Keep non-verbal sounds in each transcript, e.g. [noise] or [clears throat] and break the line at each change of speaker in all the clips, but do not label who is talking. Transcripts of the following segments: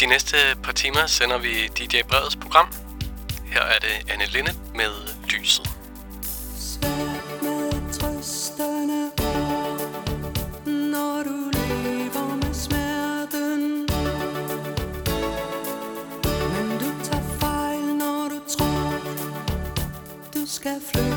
De næste par timer sender vi DJ Breds program. Her er det Anne Linde med Lyset.
Svært med trøsterne Når du smerten Men du tager når du tror Du skal flytte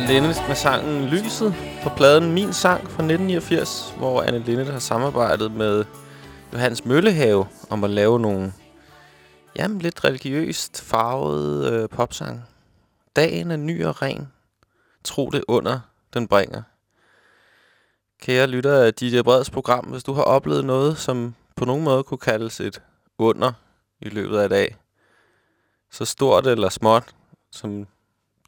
Anne Linnet med sangen Lyset på pladen Min Sang fra 1989, hvor Anne Linnet har samarbejdet med Johannes Møllehave om at lave nogle jamen, lidt religiøst farvede øh, popsang. Dagen er ny og ren. Tro det under, den bringer. Kære lytter af DJ Breds program, hvis du har oplevet noget, som på nogen måde kunne kaldes et under i løbet af i dag, så stort eller småt, som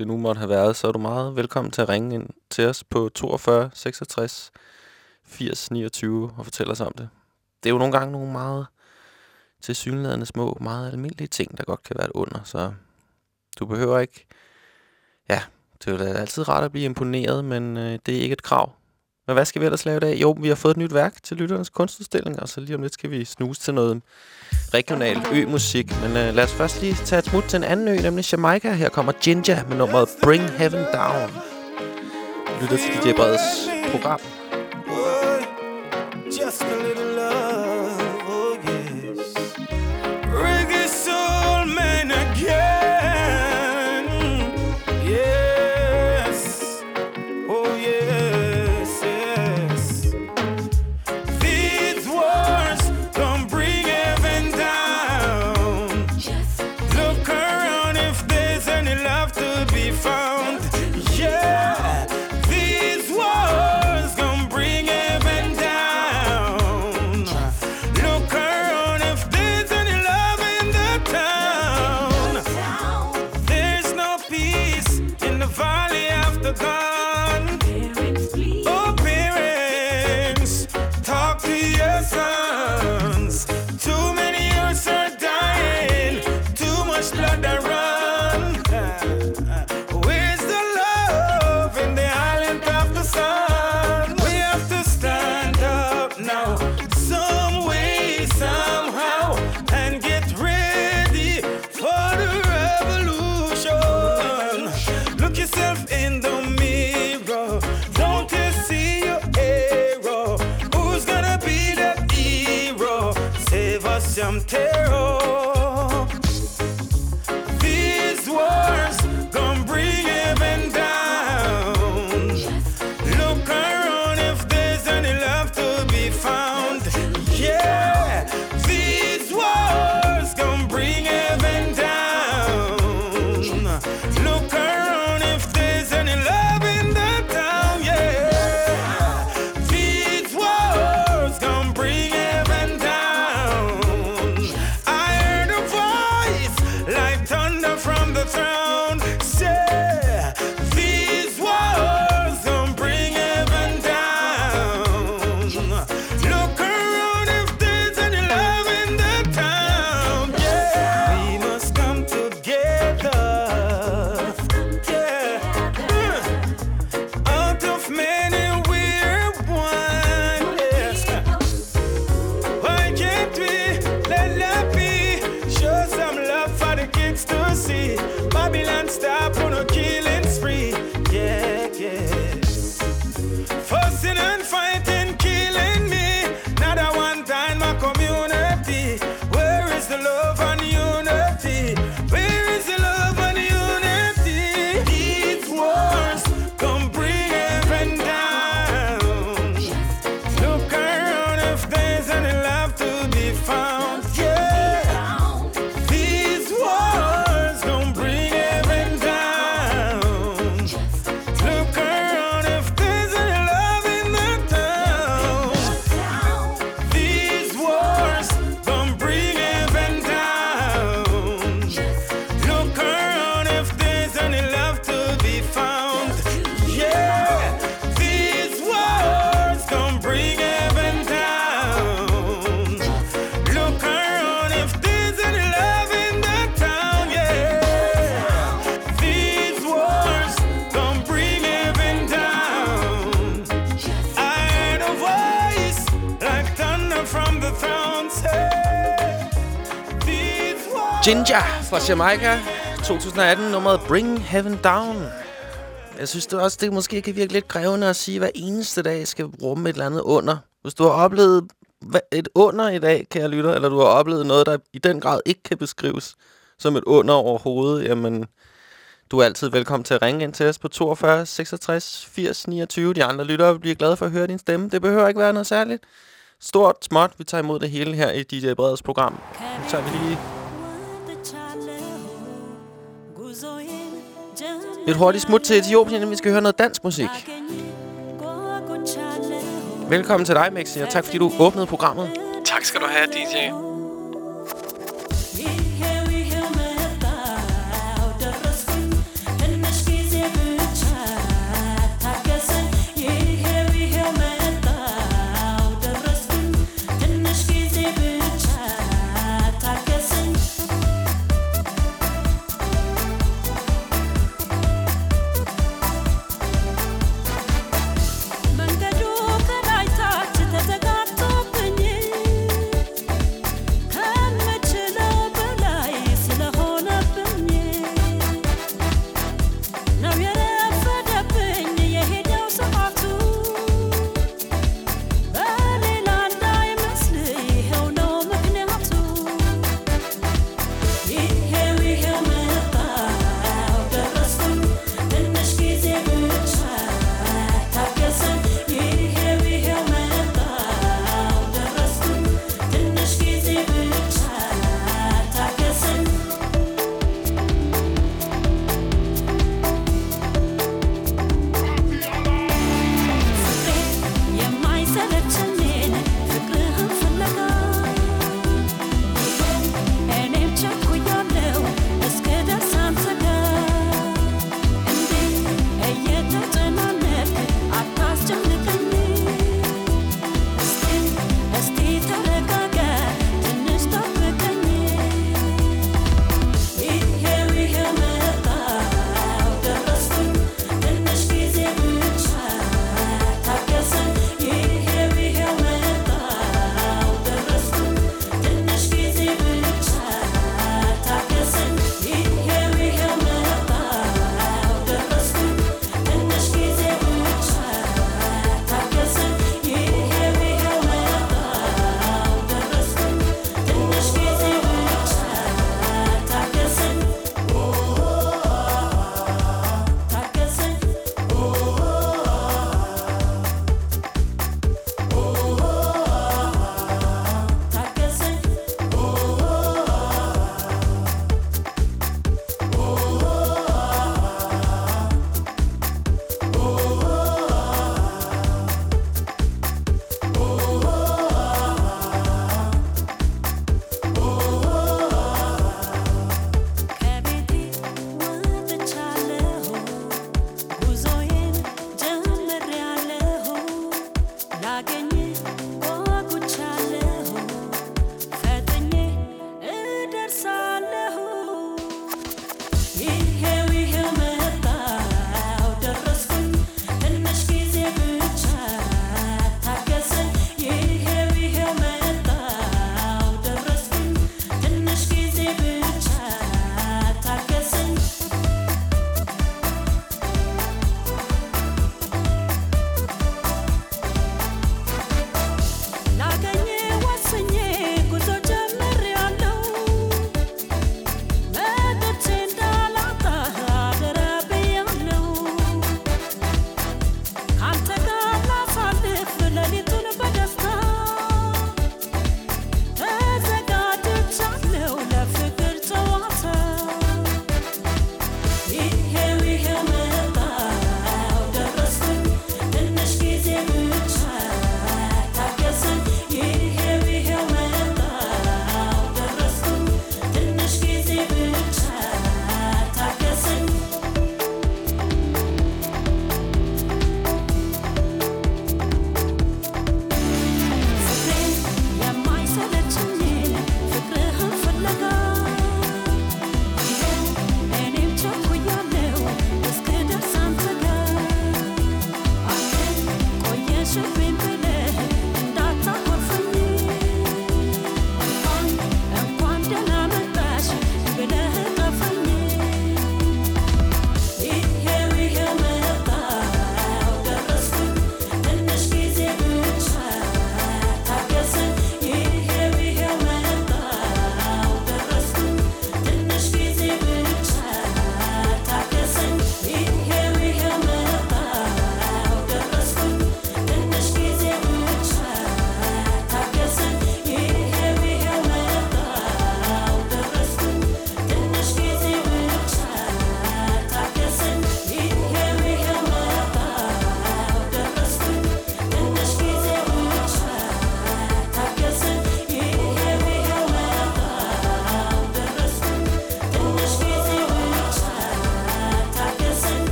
det nu måtte have været, så er du meget velkommen til at ringe ind til os på 42 66 80 29 og fortælle os om det. Det er jo nogle gange nogle meget tilsyneladende små, meget almindelige ting, der godt kan være et under, så du behøver ikke... Ja, det er jo altid rart at blive imponeret, men øh, det er ikke et krav. Men hvad skal vi ellers lave i dag? Jo, vi har fået et nyt værk til lytternes kunstudstilling, og så lige om lidt skal vi snuse til noget regional ø-musik. Men øh, lad os først lige tage et smut til en anden ø, nemlig Jamaica. Her kommer Ginger med nummeret Bring Heaven Down. Lytter til DJ Breds program. Just Jamaica 2018, nummeret Bring Heaven Down. Jeg synes det også, det måske kan virke lidt krævende at sige, at hver eneste dag skal rumme et eller andet under. Hvis du har oplevet et under i dag, kære lytter, eller du har oplevet noget, der i den grad ikke kan beskrives som et under overhovedet, jamen,
Du er altid velkommen til at ringe ind til os på 42 66 80 29. De andre lyttere bliver glade for at høre din stemme. Det behøver ikke være noget særligt. Stort, småt, vi tager imod det hele her i DJ Breds program. Nu tager vi lige et hurtigt smut til Etiopien, inden vi skal høre noget dansk musik. Velkommen til dig, Mexi, og tak fordi du åbnede programmet.
Tak skal du have, DJ.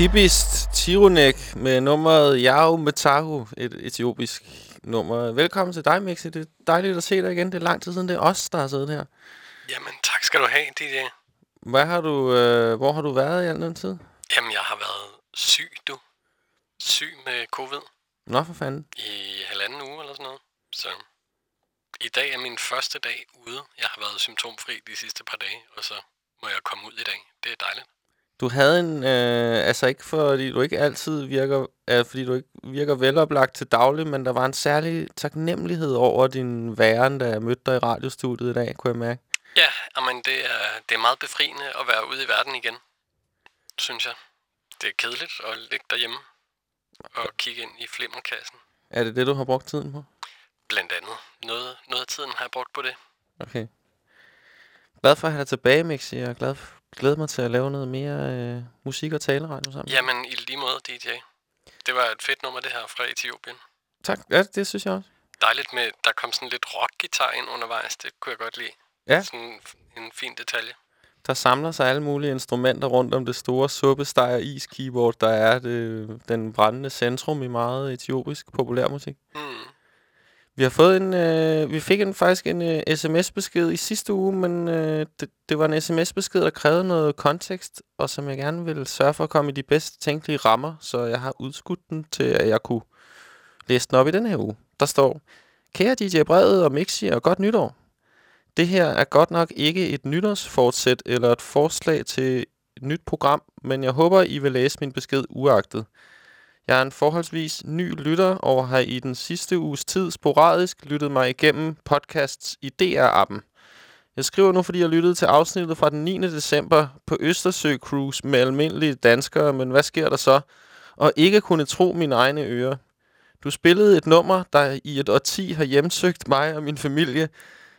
Hippist Tirunek med nummeret Yao Metahu, et etiopisk nummer. Velkommen til dig, Mixi. Det er dejligt at se dig igen. Det er lang tid siden, det er os, der har siddet her.
Jamen, tak skal du have, DJ.
Hvad har du, øh, hvor har du været i al den tid?
Jamen, jeg har været syg, du. Syg med covid
Nå, for fanden.
i halvanden uge eller sådan noget. Så i dag er min første dag ude. Jeg har været symptomfri de sidste par dage, og så må jeg komme ud i dag. Det er dejligt.
Du havde en, øh, altså ikke fordi du ikke altid virker, øh, fordi du ikke virker veloplagt til daglig, men der var en særlig taknemmelighed over din væren, da jeg mødte dig i radiostudiet i dag, kunne jeg mærke.
Ja, men det er, det er meget befriende at være ude i verden igen, synes jeg. Det er kedeligt at ligge derhjemme og kigge ind i flimmerkassen.
Er det det, du har brugt tiden på?
Blandt andet. Noget, noget af tiden har jeg brugt på det.
Okay. Glad for at have dig tilbage, Mixi, og glad, glæder mig til at lave noget mere øh, musik og taleradio sammen.
Jamen, i lige måde, DJ. Det var et fedt nummer, det her fra Etiopien.
Tak, ja, det synes jeg også.
Dejligt med, der kom sådan lidt rockgitar ind undervejs. Det kunne jeg godt lide.
Ja.
Sådan en, fin detalje.
Der samler sig alle mulige instrumenter rundt om det store suppesteger is keyboard, der er det, den brændende centrum i meget etiopisk populærmusik.
Hmm.
Vi har fået en, øh, vi fik en, faktisk en øh, sms-besked i sidste uge, men øh, det, det var en sms-besked, der krævede noget kontekst, og som jeg gerne ville sørge for at komme i de bedst tænkelige rammer, så jeg har udskudt den til, at jeg kunne læse den op i den her uge. Der står, Kære DJ Brevet og Mixi, og godt nytår. Det her er godt nok ikke et nytårsfortsæt eller et forslag til et nyt program, men jeg håber, I vil læse min besked uagtet. Jeg er en forholdsvis ny lytter og har i den sidste uges tid sporadisk lyttet mig igennem podcasts i DR-appen. Jeg skriver nu, fordi jeg lyttede til afsnittet fra den 9. december på Østersø Cruise med almindelige danskere, men hvad sker der så? Og ikke kunne tro mine egne ører. Du spillede et nummer, der i et årti har hjemsøgt mig og min familie,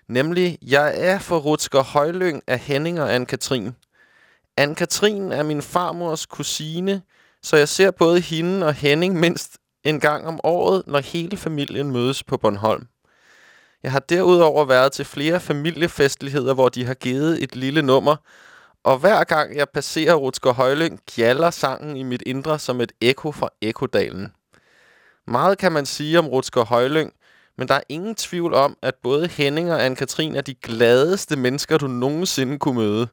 nemlig Jeg er for Rutsker Højlyng af Henning og Anne-Katrin. Anne-Katrin er min farmors kusine, så jeg ser både hende og Henning mindst en gang om året, når hele familien mødes på Bornholm. Jeg har derudover været til flere familiefestligheder, hvor de har givet et lille nummer, og hver gang jeg passerer Rutsker Højlyng, gjalder sangen i mit indre som et ekko fra Ekodalen. Meget kan man sige om Rutsker Højlyng, men der er ingen tvivl om, at både Henning og Anne-Katrin er de gladeste mennesker, du nogensinde kunne møde.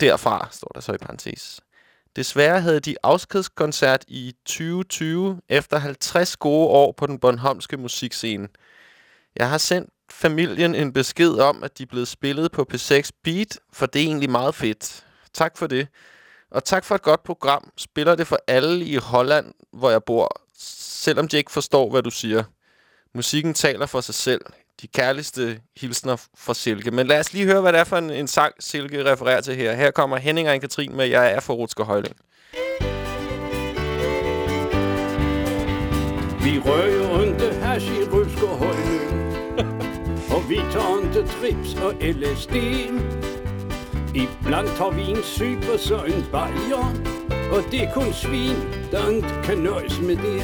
Derfra, står der så i parentes. Desværre havde de afskedskoncert i 2020 efter 50 gode år på den Bornholmske musikscene. Jeg har sendt familien en besked om, at de er blevet spillet på P6 Beat, for det er egentlig meget fedt. Tak for det. Og tak for et godt program. Spiller det for alle i Holland, hvor jeg bor, selvom de ikke forstår, hvad du siger. Musikken taler for sig selv. De kærligste hilsner fra Silke. Men lad os lige høre, hvad det er for en, en sang, Silke refererer til her. Her kommer Henning og Katrin med Jeg er for Rutsker Højling.
Vi rører ikke hash i Rutsker Højling [laughs] Og vi tager ikke trips og LSD Ibland tar vi en super så en bajer Og det er kun svin, der ikke kan nøjes med det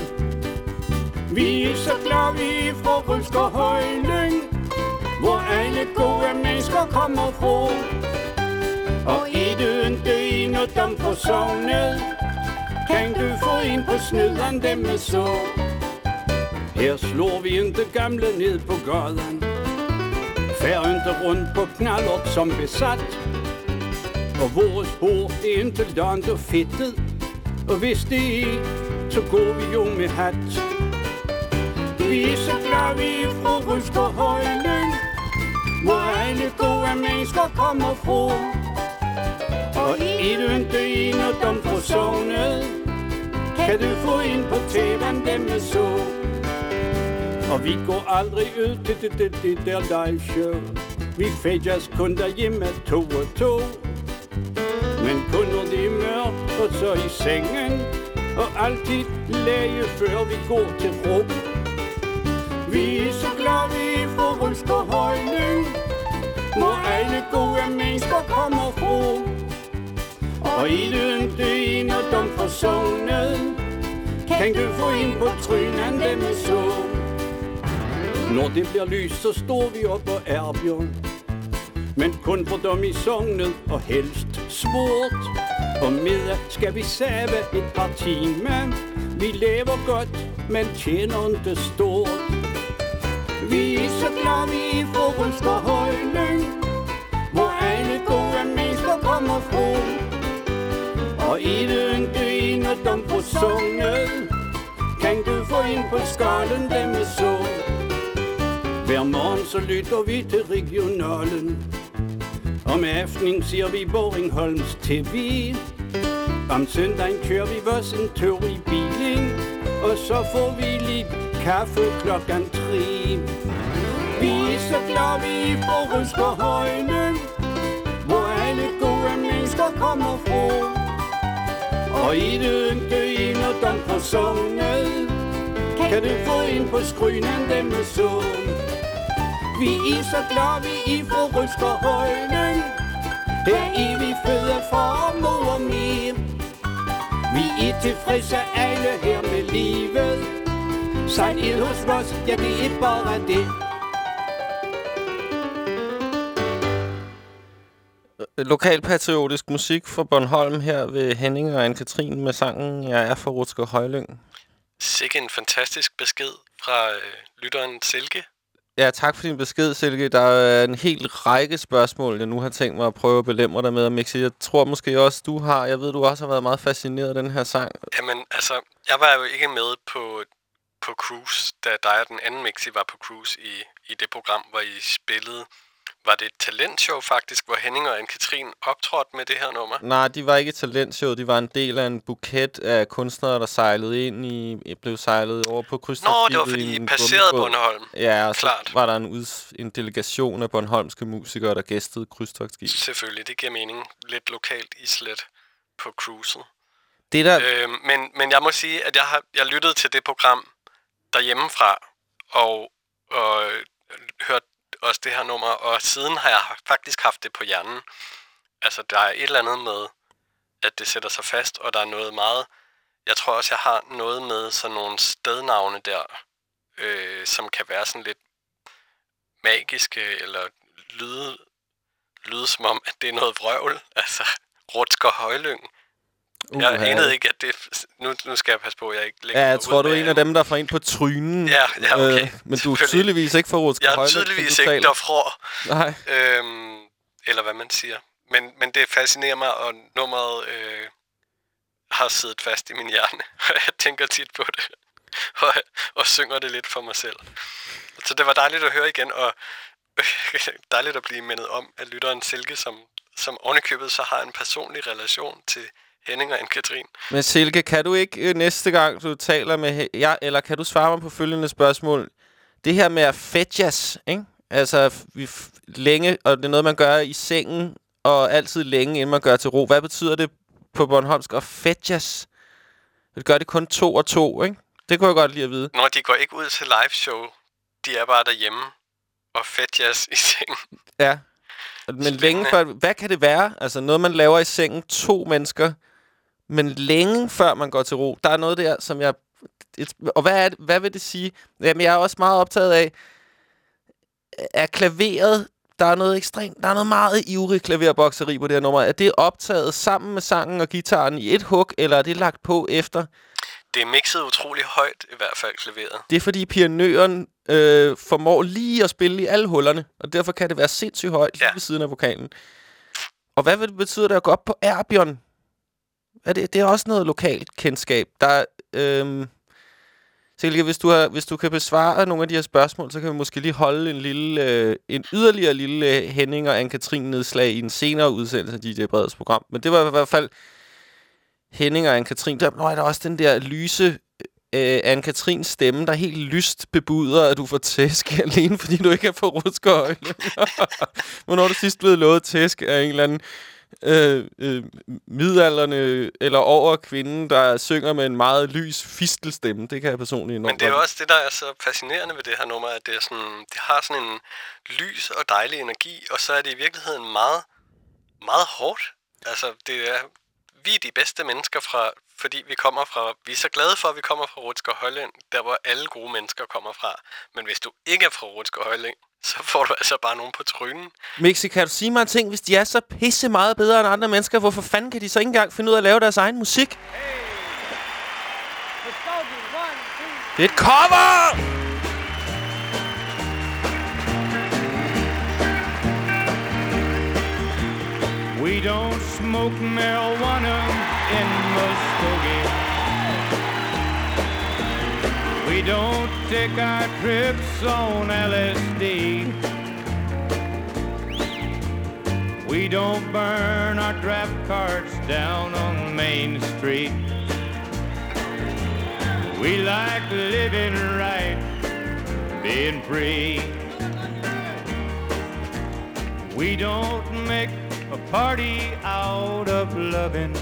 vi er så glade vi er fra Rutsker Højlyng Hvor alle gode mennesker kommer fra. Og er du inte en af dem på sovnet Kan du få en på snyderen dem med så? Her slår vi inte gamle ned på gaden. Færre inte rundt på knallert som besat. Og vores bord er inte lant og fedtet. Og hvis det er, så går vi jo med hat. Vi er så glade vi er fra Rutsker Højlyng Hvor alle gode mennesker kommer fra Og i du inte en af fra sovnet Kan du få ind på tæven dem med så. Og vi går aldrig ud til det, det, det der live show Vi fædjas kun derhjemme to og to. Men kun når det er mørkt og så i sengen. Og altid læge før vi går til ro vi er så glade i er fra Højning, Hvor alle gode mennesker kommer fra Og i det ikke en af dem fra sovnet Kan du få ind på trynen dem så når det bliver lys, så står vi op og er bjørn. Men kun for dem i sognet og helst svort. Og middag skal vi save et par timer. Vi lever godt, men tjener ikke stort. Vi er så glade, vi er for Røsker Højlyng, hvor alle gode mennesker kommer fra. Og i det ynke de får sunget, kan du få ind på skallen dem er så. Hver morgen så lytter vi til regionalen. Om aftenen siger vi Boringholms TV. Om søndagen kører vi vores en tur i bilen. Og så får vi lidt kaffe klokken tre. Vi er så glade, vi får på Højne, hvor alle gode mennesker kommer fra. Og i det ynke en af dem på sunget, kan du få ind på skrynen dem med så. Vi er så glade, vi er fra Røsker Højne, her er vi føde for mor og mere. Vi er tilfredse alle her med livet. Sejl ild hos os, ja det er bare det.
Lokalpatriotisk musik fra Bornholm her ved Henning og Anne-Katrin med sangen Jeg er fra Rutsker Højlyng.
Sikke en fantastisk besked fra øh, lytteren Silke.
Ja, tak for din besked, Silke. Der er en hel række spørgsmål, jeg nu har tænkt mig at prøve at belemre dig med. Og Mixi, jeg tror måske også, du har. Jeg ved, du også har været meget fascineret af den her sang.
Jamen, altså, jeg var jo ikke med på, på cruise, da dig og den anden Mixi var på cruise i, i det program, hvor I spillede. Var det et talentshow faktisk, hvor Henning og Anne-Katrin optrådte med det her nummer?
Nej, de var ikke et talentshow. De var en del af en buket af kunstnere, der sejlede ind i... blev sejlet over på krydstogsskibet.
Nå, det var
i
fordi I passerede
gummibåd.
Bornholm.
Ja, og
Klart.
så var der en, uds, en delegation af Bornholmske musikere, der gæstede krydstogsskibet.
Selvfølgelig, det giver mening. Lidt lokalt islet på cruiset.
Det der...
Øh, men, men jeg må sige, at jeg har jeg lyttede til det program derhjemmefra, og, og hørt også det her nummer, og siden har jeg faktisk haft det på hjernen. Altså, der er et eller andet med, at det sætter sig fast, og der er noget meget... Jeg tror også, jeg har noget med sådan nogle stednavne der, øh, som kan være sådan lidt magiske, eller lyde, lyde som om, at det er noget vrøvl. Altså, Rutsker Højlyng. Uh, jeg anede ikke, at det... Nu, nu skal jeg passe på, at jeg ikke lægger
Ja, jeg tror, du er en af dem, der får ind på trynen.
Ja, ja, okay.
Øh, men du er tydeligvis ikke for Rutsker
Jeg er tydeligvis ikke derfra.
Nej.
Øhm, eller hvad man siger. Men, men det fascinerer mig, og nummeret øh, har siddet fast i min hjerne. [laughs] Jeg tænker tit på det. [laughs] Og, og synger det lidt for mig selv. Så det var dejligt at høre igen, og [laughs] dejligt at blive mindet om, at lytteren Silke, som, som ovenikøbet så har en personlig relation til Henning og Anne-Katrin.
Men Silke, kan du ikke øh, næste gang, du taler med... Ja, eller kan du svare mig på følgende spørgsmål? Det her med at fedjas, ikke? Altså, vi længe, og det er noget, man gør i sengen, og altid længe, inden man gør til ro. Hvad betyder det på Bornholmsk at fedjas? Det gør det kun to og to, ikke? Det kunne jeg godt lide at vide.
Når de går ikke ud til live show, de er bare derhjemme og fedjas i sengen.
Ja. Men længe før... Hvad kan det være? Altså, noget, man laver i sengen, to mennesker, men længe før man går til ro. Der er noget der, som jeg... Et, og hvad, er det, hvad vil det sige? Jamen, jeg er også meget optaget af, er klaveret... Der er noget ekstremt... Der er noget meget ivrig klaverbokseri på det her nummer. Er det optaget sammen med sangen og gitaren i et hug, eller er det lagt på efter?
Det er mixet utrolig højt, i hvert fald klaveret.
Det er fordi pianøren øh, formår lige at spille i alle hullerne, og derfor kan det være sindssygt højt lige
Ja.
ved siden af vokalen. Og hvad vil det betyde det at gå op på Erbion? Er det, det er også noget lokalt kendskab. Der øhm, Silke, hvis du, har, hvis du kan besvare nogle af de her spørgsmål, så kan vi måske lige holde en lille, øh, en yderligere lille øh, Henning og Anne-Katrin nedslag i en senere udsendelse af DJ Breds program. Men det var i hvert fald Henning og Anne-Katrin. Der, nå, er der også den der lyse øh, Anne-Katrins stemme, der helt lyst bebuder, at du får tæsk [laughs] alene, fordi du ikke er på rutskøjle. Hvornår er du sidst blevet lovet tæsk af en eller anden øh, øh, midalderne eller over kvinde, der synger med en meget lys fistelstemme? Det kan jeg personligt enormt
Men det er jo også det, der er så fascinerende ved det her nummer, at det, er sådan, det har sådan en lys og dejlig energi, og så er det i virkeligheden meget, meget hårdt. Altså, det er vi er de bedste mennesker, fra, fordi vi kommer fra... Vi er så glade for, at vi kommer fra Rutsker Højlyng, der hvor alle gode mennesker kommer fra. Men hvis du ikke er fra Rutsker Højlyng, så får du altså bare nogen på trynen.
Mixi, kan du sige mig en ting? Hvis de er så pisse meget bedre end andre mennesker, hvorfor fanden kan de så ikke engang finde ud af at lave deres egen musik? Det er et cover!
We don't smoke marijuana in Muskogee. We don't take our trips on LSD. We don't burn our draft cards down on Main Street. We like living right, being free. We don't make a party out of loving.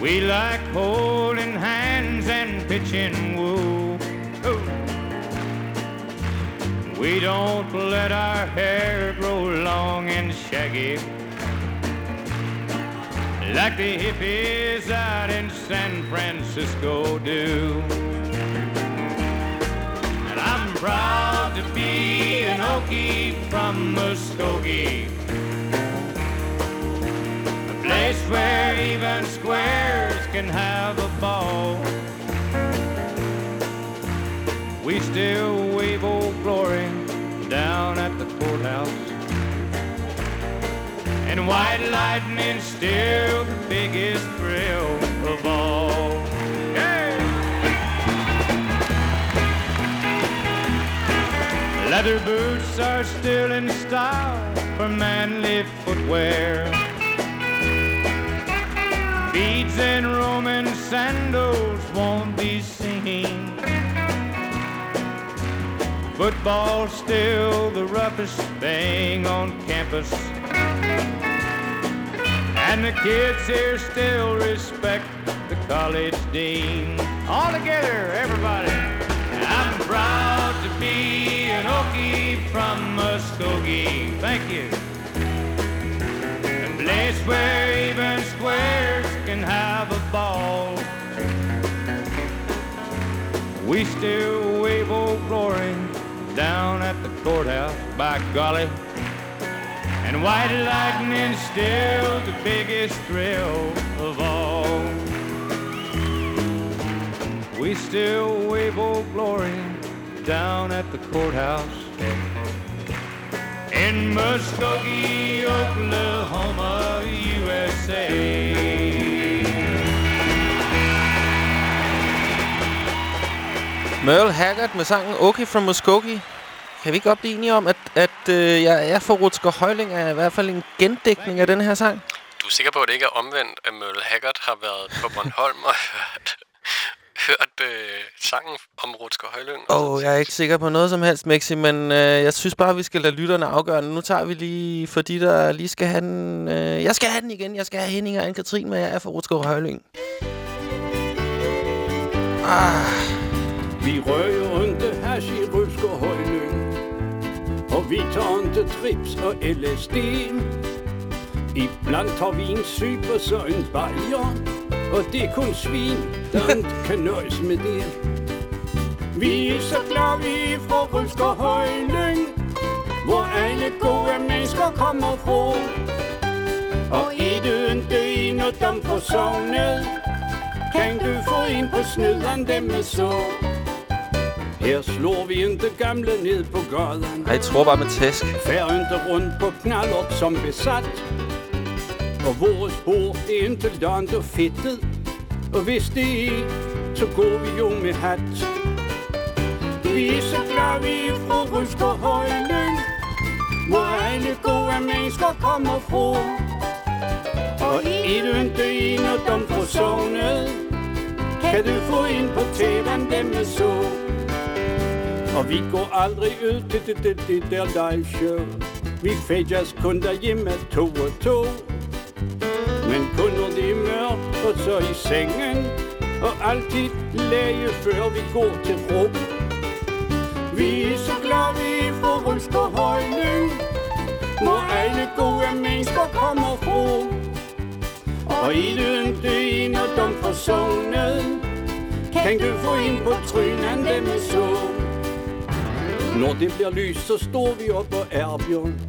We like holding hands and pitching woo. We don't let our hair grow long and shaggy like the hippies out in San Francisco do. And I'm proud to be an Okie from Muskogee. Place where even squares can have a ball. We still wave old glory down at the courthouse. And white lightning's still the biggest thrill of all. Leather boots are still in style for manly footwear. Beads and Roman sandals won't be seen. Football's still the roughest thing on campus. And the kids here still respect the college dean. All together, everybody. And I'm proud to be an Okie from Muskogee. Thank you. A place where even squares can have a ball. We still wave old glory down at the courthouse, by golly. And white lightning's still the biggest thrill of all. We still wave old glory down at the courthouse in Muskogee, Oklahoma, USA.
Merle Haggard med sangen Okay from Muskogee. Kan vi ikke godt blive enige om, at, at øh, jeg er for Rutsker Højling er i hvert fald en gendækning af den her sang?
Du er sikker på, at det ikke er omvendt, at Merle Haggard har været på Bornholm og hørt, hørt øh, sangen om Rutsker Højlyng?
Åh, oh, jeg er ikke sikker på noget som helst, Mexi, men øh, jeg synes bare, vi skal lade lytterne afgøre. Nu tager vi lige, for de der lige skal have den... Øh, jeg skal have den igen. Jeg skal have Henning og Anne-Katrin med, jeg er for Rutsker Højling. Ah,
Vi rører inte hash i Rutsker Højlyng Og vi tager inte trips og LSD Ibland tar vi en og så en bajer Og det er kun svin, der [laughs] ikke kan nøjes med det. Vi er så glade, vi er fra Rutsker Højlyng Hvor alle gode mennesker kommer fra. Og er du ikke en af dem på sovnet Kan du få en på snyderen dem med så? Her slår vi inte gamle ned på gaden.
Ej, jeg tror bare med tæsk.
Fær inte rundt på knallert som besat. Og vores hår er inte lant og fedtet. Og hvis det er, så går vi jo med hat. Vi er så glade, vi er fra Rutsker Højlyng Hvor alle gode mennesker kommer fra. Og er du ikke en af dem sovnet Kan du få ind på tæven dem med så? Og vi går aldrig ud til det, det, det der live show Vi fædjas kun derhjemme to og to. Men kun når det er mørkt og så i sengen. Og altid læge før vi går til ro Vi er så glade, vi er fra Rutsker højning. Hvor alle gode mennesker kommer fra og i det ikke en og dum for Kan du få ind på trynen dem med så. Når det bliver lys, så står vi op og erbjørn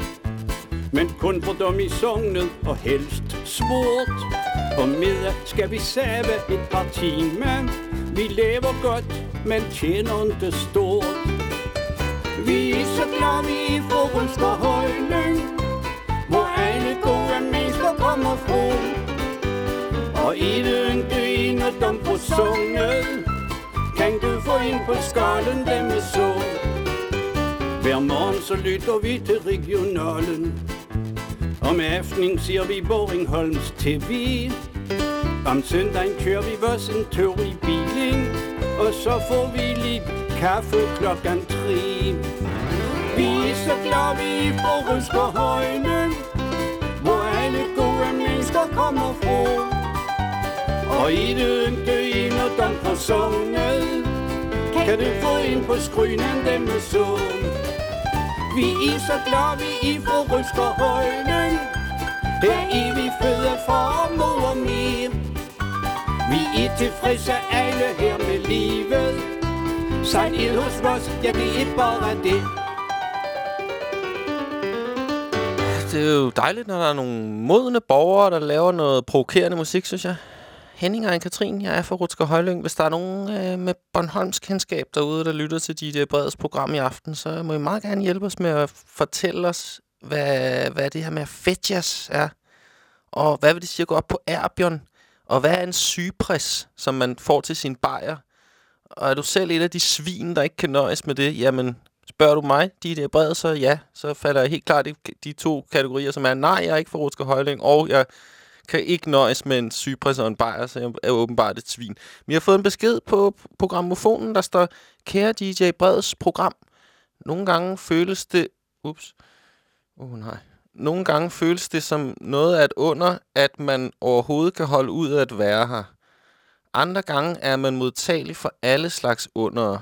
Men kun for dem i sognet og helst sport. Og middag skal vi save et par timer Vi lever godt, men tjener ikke stort. Vi er så glade, vi er fra Røster Højlyng Hvor alle gode mennesker kommer fra og i det ikke en af dem på sunget. Kan du få ind på skallen dem med så Hver morgen så lytter vi til regionalen. Om aftenen siger vi Boringholms TV Om søndagen kører vi vores en tur i bilen. Og så får vi lige kaffe klokken tre. Vi er så glade vi er på Ryskerhøjne Hvor alle gode mennesker kommer fra og i det ikke en og dem på sunget. Kan du få ind på skrynen dem med sund? Vi er så glade, vi er fra Ryskerhøjnen Her er vi føde for mor og mere Vi er tilfredse alle her med livet. Sejl ild hos os, ja det er bare det.
Det er jo dejligt, når der er nogle modne borgere, der laver noget provokerende musik, synes jeg. Henning og Katrin. jeg er fra Rutsker Højlyng. Hvis der er nogen øh, med Bornholms kendskab derude, der lytter til dit Breds program i aften, så må I meget gerne hjælpe os med at fortælle os, hvad, hvad det her med fetjas er. Og hvad vil det sige at gå op på Erbjørn? Og hvad er en sygepres, som man får til sin bajer? Og er du selv et af de svin, der ikke kan nøjes med det? Jamen, spørger du mig, de der brede, så ja, så falder jeg helt klart i de to kategorier, som er, nej, jeg er ikke fra Rutsker Højlyng, og jeg kan ikke nøjes med en sygepris og en bajer, så jeg er åbenbart et svin. Vi har fået en besked på programmofonen, der står, kære DJ Breds program, nogle gange føles det... Ups. Oh, nej. Nogle gange føles det som noget at under, at man overhovedet kan holde ud at være her. Andre gange er man modtagelig for alle slags under.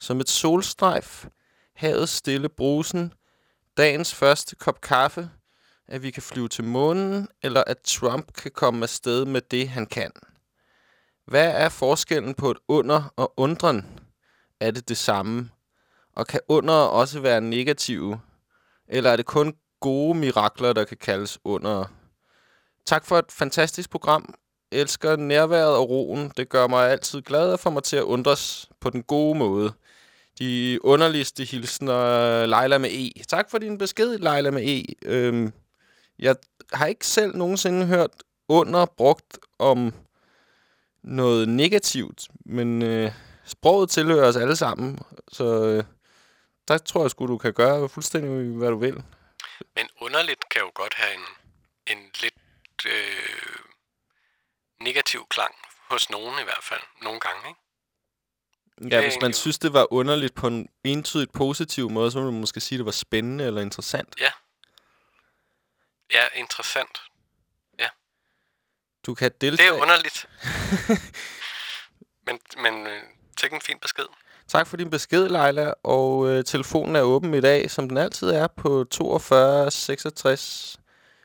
Som et solstrejf, havets stille brusen, dagens første kop kaffe, at vi kan flyve til månen, eller at Trump kan komme afsted med det, han kan. Hvad er forskellen på et under og undren? Er det det samme? Og kan under også være negative? Eller er det kun gode mirakler, der kan kaldes under? Tak for et fantastisk program. Jeg elsker nærværet og roen. Det gør mig altid glad og får mig til at undres på den gode måde. De underligste hilsner, Leila med E. Tak for din besked, Leila med E. Øhm, jeg har ikke selv nogensinde hørt under brugt om noget negativt, men øh, sproget tilhører os alle sammen, så øh, der tror jeg sgu, du kan gøre fuldstændig, hvad du vil.
Men underligt kan jo godt have en, en lidt øh, negativ klang, hos nogen i hvert fald, nogle gange, ikke?
Ja, hvis man synes, det var underligt på en entydigt positiv måde, så ville man måske sige, at det var spændende eller interessant.
Ja. Ja, interessant.
Du kan
Det er
deltage...
underligt. [laughs] men men øh, tænk en fin besked.
Tak for din besked, Leila. Og øh, telefonen er åben i dag, som den altid er, på 42 66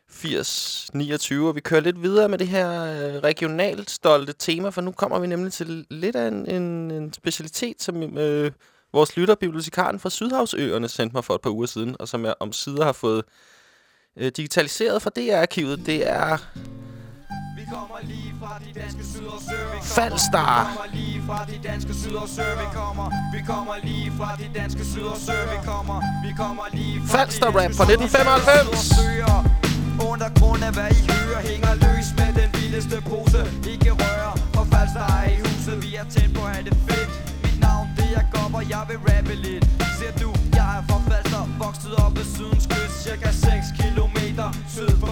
80 29. Og vi kører lidt videre med det her øh, regionalt stolte tema, for nu kommer vi nemlig til lidt af en, en, en specialitet, som øh, vores lytter, bibliotekaren fra Sydhavsøerne, sendte mig for et par uger siden, og som jeg om sider har fået øh, digitaliseret fra DR-arkivet. Det er Falstar.
Vi kommer lige fra de danske syd og sør. Vi kommer, vi kommer lige fra de danske syd og sør. Vi kommer, vi kommer lige fra
Falster
de
rap fra
syd og
1995.
syd og sør. Under grund af hvad I hører Hænger løs med den vildeste pose Ikke røre, for Falster er i huset Vi er tæt på at det fedt Mit navn det er Gob, og jeg vil rappe lidt Ser du, jeg er fra Falster Vokset op ved sydens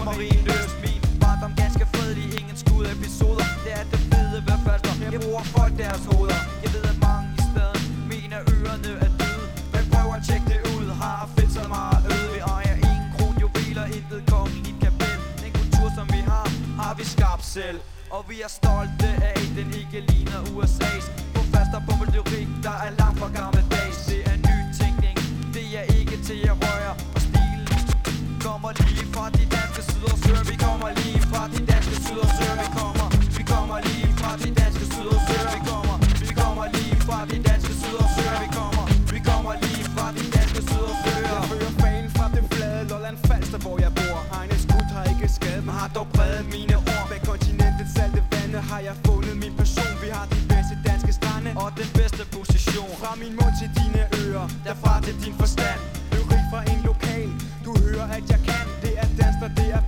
Marie for Marienløst Min barndom ganske fredelig Ingen skud episoder. Det er det fede ved Falster Jeg bruger folk deres hoveder. Jeg ved at mange i staden Mener ørerne er døde. Men prøv at tjekke det ud. Har fedt så meget øde. Vi ejer ingen kron juveler Intet kongeligt kapel. Den kultur som vi har Har vi skabt selv. Og vi er stolte af, den ikke ligner USA's På faster på der er langt fra gammel. kommer lige fra de danske syd og sør Vi kommer, vi kommer lige fra de danske syd og sør Vi kommer, vi kommer lige fra de danske syd og sør Vi kommer, vi kommer lige fra de danske syd
og
sør. Jeg hører fanen fra den flade Lolland Falster, hvor jeg bor. Egne skud har ikke skadet, men har dog bredet mine ord. Med kontinentets salte vande har jeg fundet min person. Vi har de bedste danske strande og den bedste position. Fra min mund til dine ører, derfra til din forstand. Lyrik fra en lokal, du hører at jeg kan. Det er dans, og det er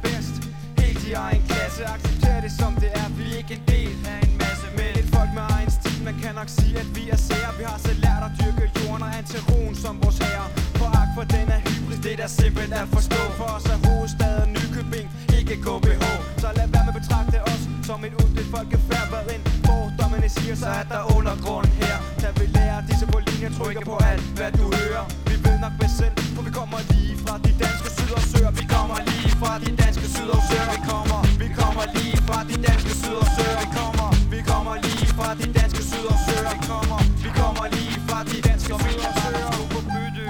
i egen klasse, Accepterer det som det er. Vi er ikke en del af en masse Men Et folk med egen stil, man kan nok sige at vi er sære. Vi har selv lært at dyrke jorden og antiron som vores herre Foragt for den er hybrid, det er simpelt at forstå. For os er hovedstaden Nykøbing, ikke KBH Så lad være med at betragte os som et uddelt folkefærd Hvad end fordommene siger, så er der undergrund her. Da vi lærer disse på linjer, trykker på alt, hvad du hører. Vi ved nok bedst selv, for vi kommer lige fra de danske syd og søer Vi kommer lige fra de danske lige fra de danske syd og sør. Vi kommer, vi kommer lige fra de danske syd og sør. Vi kommer, vi kommer lige fra de danske syd og sør. På Bydø.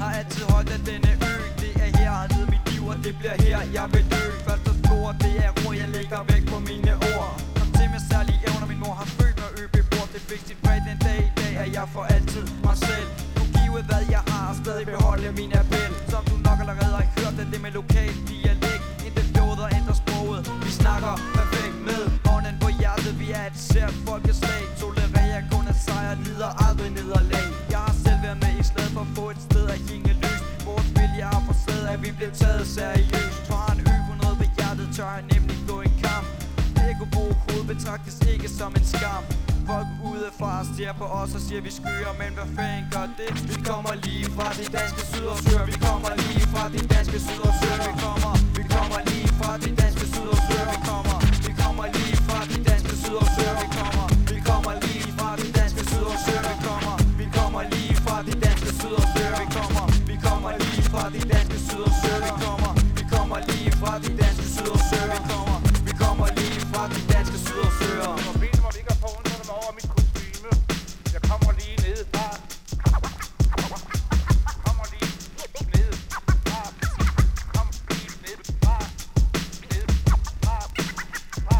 Har altid holdt af denne ø. Det er her, jeg har mit liv, og det bliver her, jeg vil dø. Først og stor, det er ord, jeg lægger væk på mine ord. Kom til med særlige evner, min mor har født mig øbebord Det er vigtigt fred den dag i dag, at jeg får altid mig selv. Nu give hvad jeg har, og stadig beholde min appel bliver taget seriøst. Har en ø på noget ved hjertet, tør jeg nemlig gå i kamp. Ego hoved betragtes ikke som en skam. Folk udefra stiger på os og siger vi skyer. Men hvad fanden gør det? Vi kommer lige fra de danske syd og Vi kommer lige fra de danske syd og Vi kommer, vi kommer lige fra de fra de danske syd og søer Vi kommer, vi kommer lige fra de danske syd og søer Og
benet må ligge på under mig over mit kostyme. Jeg kommer lige ned fra. Kommer lige ned fra. Kom lige ned fra. Ned fra. Fra.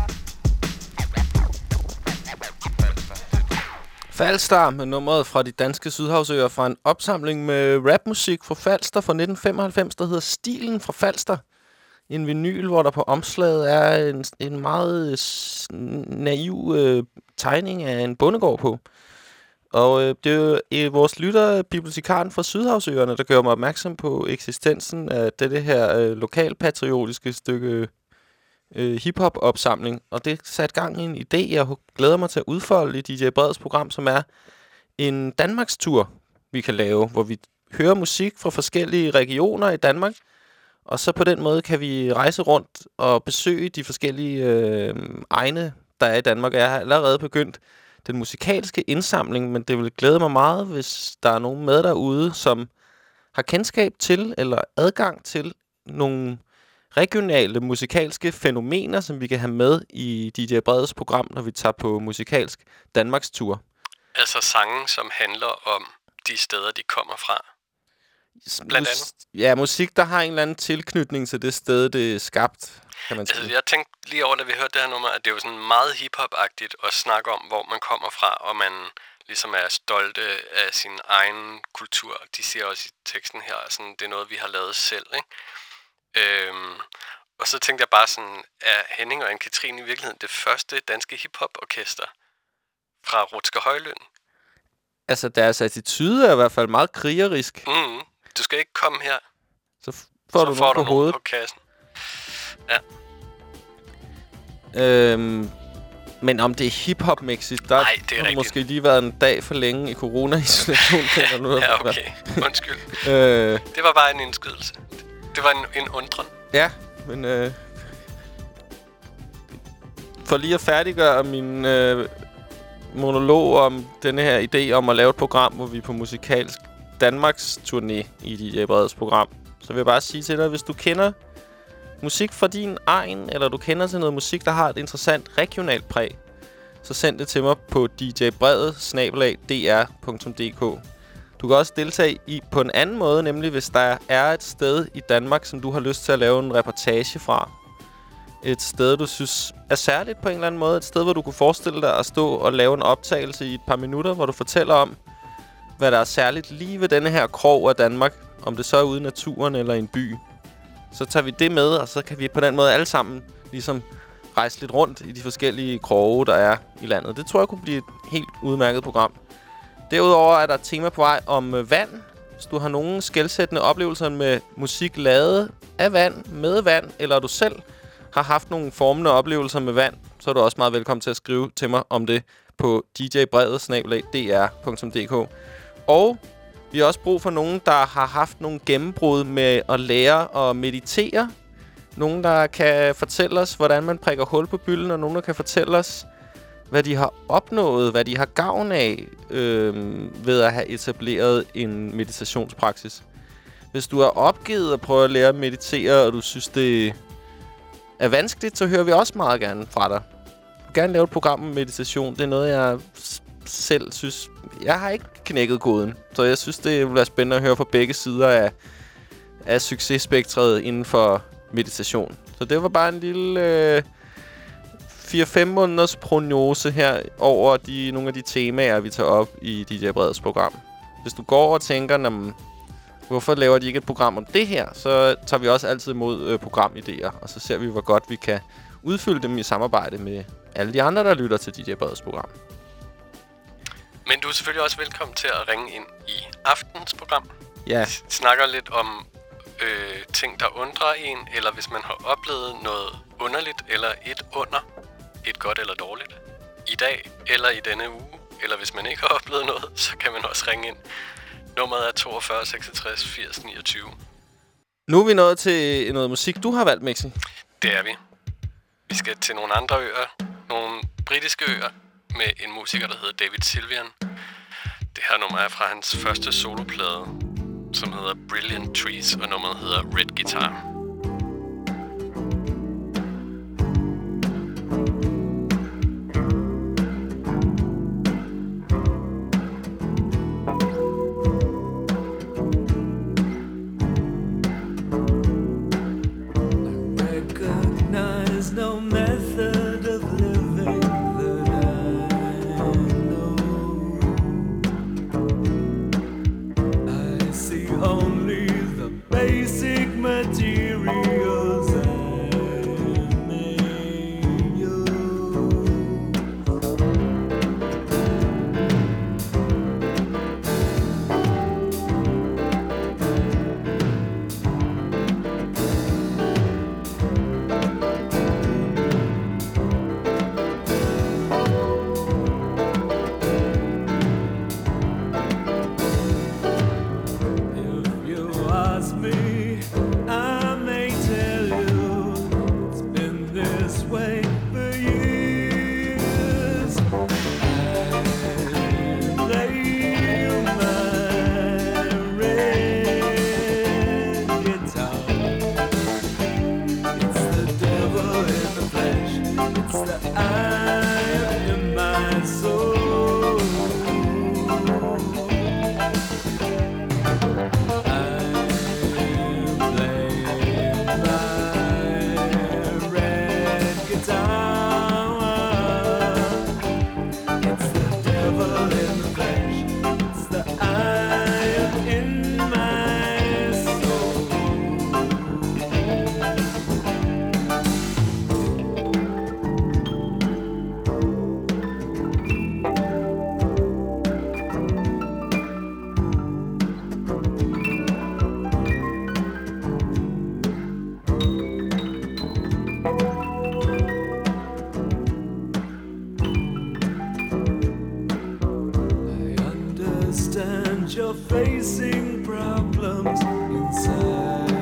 Falstar med nummeret fra de danske Sydhavsøer fra en opsamling med rapmusik fra Falster fra 1995, der hedder Stilen fra Falster. En vinyl, hvor der på omslaget er en, en meget naiv øh, tegning af en bondegård på. Og øh, det er jo øh, vores lytter, bibliotekaren fra Sydhavsøerne, der gør mig opmærksom på eksistensen af dette her øh, lokalpatriotiske stykke øh, hiphop-opsamling. Og det satte gang i en idé, jeg glæder mig til at udfolde i DJ Breds program, som er en Danmarks-tur, vi kan lave, hvor vi hører musik fra forskellige regioner i Danmark, og så på den måde kan vi rejse rundt og besøge de forskellige øh, egne, der er i Danmark. Jeg har allerede begyndt den musikalske indsamling, men det vil glæde mig meget, hvis der er nogen med derude, som har kendskab til eller adgang til nogle regionale musikalske fænomener, som vi kan have med i DJ Breds program, når vi tager på musikalsk Danmarks tur.
Altså sange, som handler om de steder, de kommer fra. Blandt andet.
Ja, musik, der har en eller anden tilknytning til det sted, det er skabt, kan man sige.
Altså, jeg tænkte lige over, da vi hørte det her nummer, at det er jo sådan meget hiphop-agtigt at snakke om, hvor man kommer fra, og man ligesom er stolte af sin egen kultur. De siger også i teksten her, sådan, det er noget, vi har lavet selv, ikke? Øhm, og så tænkte jeg bare sådan, er Henning og Anne-Katrine i virkeligheden det første danske hiphop-orkester fra Rutsker Højløn?
Altså, deres attitude er i hvert fald meget krigerisk.
Mm, du skal ikke komme her,
Så får
så
du
får
noget
du
på
nogen
hovedet.
på kassen.
Øhm, men om det er hiphop-mæssigt, der
Nej, det er
har måske lige været en dag for længe i corona-isolation. [laughs] ja, noget.
Ja, okay. Undskyld. [laughs]
Øh,
Det var bare en indskydelse. Det var en, en undren.
ja, men... Øh, for lige at færdiggøre min øh, monolog om denne her idé om at lave et program, hvor vi på musikalsk Danmarks turné i DJ øh, Breds program, så vil jeg bare sige til dig, hvis du kender musik fra din egen, eller du kender til noget musik, der har et interessant regionalt præg, så send det til mig på djbredet-dr.dk. Du kan også deltage i på en anden måde, nemlig hvis der er et sted i Danmark, som du har lyst til at lave en reportage fra. Et sted, du synes er særligt på en eller anden måde. Et sted, hvor du kunne forestille dig at stå og lave en optagelse i et par minutter, hvor du fortæller om, hvad der er særligt lige ved denne her krog af Danmark. Om det så er ude i naturen eller i en by. Så tager vi det med, og så kan vi på den måde alle sammen ligesom rejse lidt rundt i de forskellige kroge, der er i landet. Det tror jeg kunne blive et helt udmærket program. Derudover er der et tema på vej om øh, vand. Hvis du har nogle skældsættende oplevelser med musik lavet af vand, med vand, eller du selv har haft nogle formende oplevelser med vand, så er du også meget velkommen til at skrive til mig om det på djbrevet.dr.dk. Og vi har også brug for nogen, der har haft nogle gennembrud med at lære at meditere. Nogen, der kan fortælle os, hvordan man prikker hul på bylden, og nogen, der kan fortælle os, hvad de har opnået, hvad de har gavn af øh, ved at have etableret en meditationspraksis. Hvis du har opgivet at prøve at lære at meditere, og du synes, det er vanskeligt, så hører vi også meget gerne fra dig. Jeg gerne lave et program om meditation. Det er noget, jeg selv synes... Jeg har ikke knækket koden, så jeg synes, det vil være spændende at høre fra begge sider af, af successpektret inden for meditation. Så det var bare en lille... Øh, 4-5 måneders prognose her over de, nogle af de temaer, vi tager op i DJ Breds program. Hvis du går og tænker, hvorfor laver de ikke et program om det her, så tager vi også altid imod øh, programidéer, og så ser vi, hvor godt vi kan udfylde dem i samarbejde med alle de andre, der lytter til DJ Breds program.
Men du er selvfølgelig også velkommen til at ringe ind i aftens program.
Ja,
snakker lidt om øh, ting, der undrer en, eller hvis man har oplevet noget underligt, eller et under, et godt eller dårligt, i dag eller i denne uge, eller hvis man ikke har [laughs] oplevet noget, så kan man også ringe ind. Nummeret er 42 66 80 29.
nu er vi nået til noget musik, du har valgt, Mixi.
Det er vi. Vi skal til nogle andre øer. Nogle britiske øer med en musiker, der hedder David Silvian. Det her nummer er fra hans første soloplade, som hedder Brilliant Trees, og nummeret hedder Red Guitar.
You're facing problems inside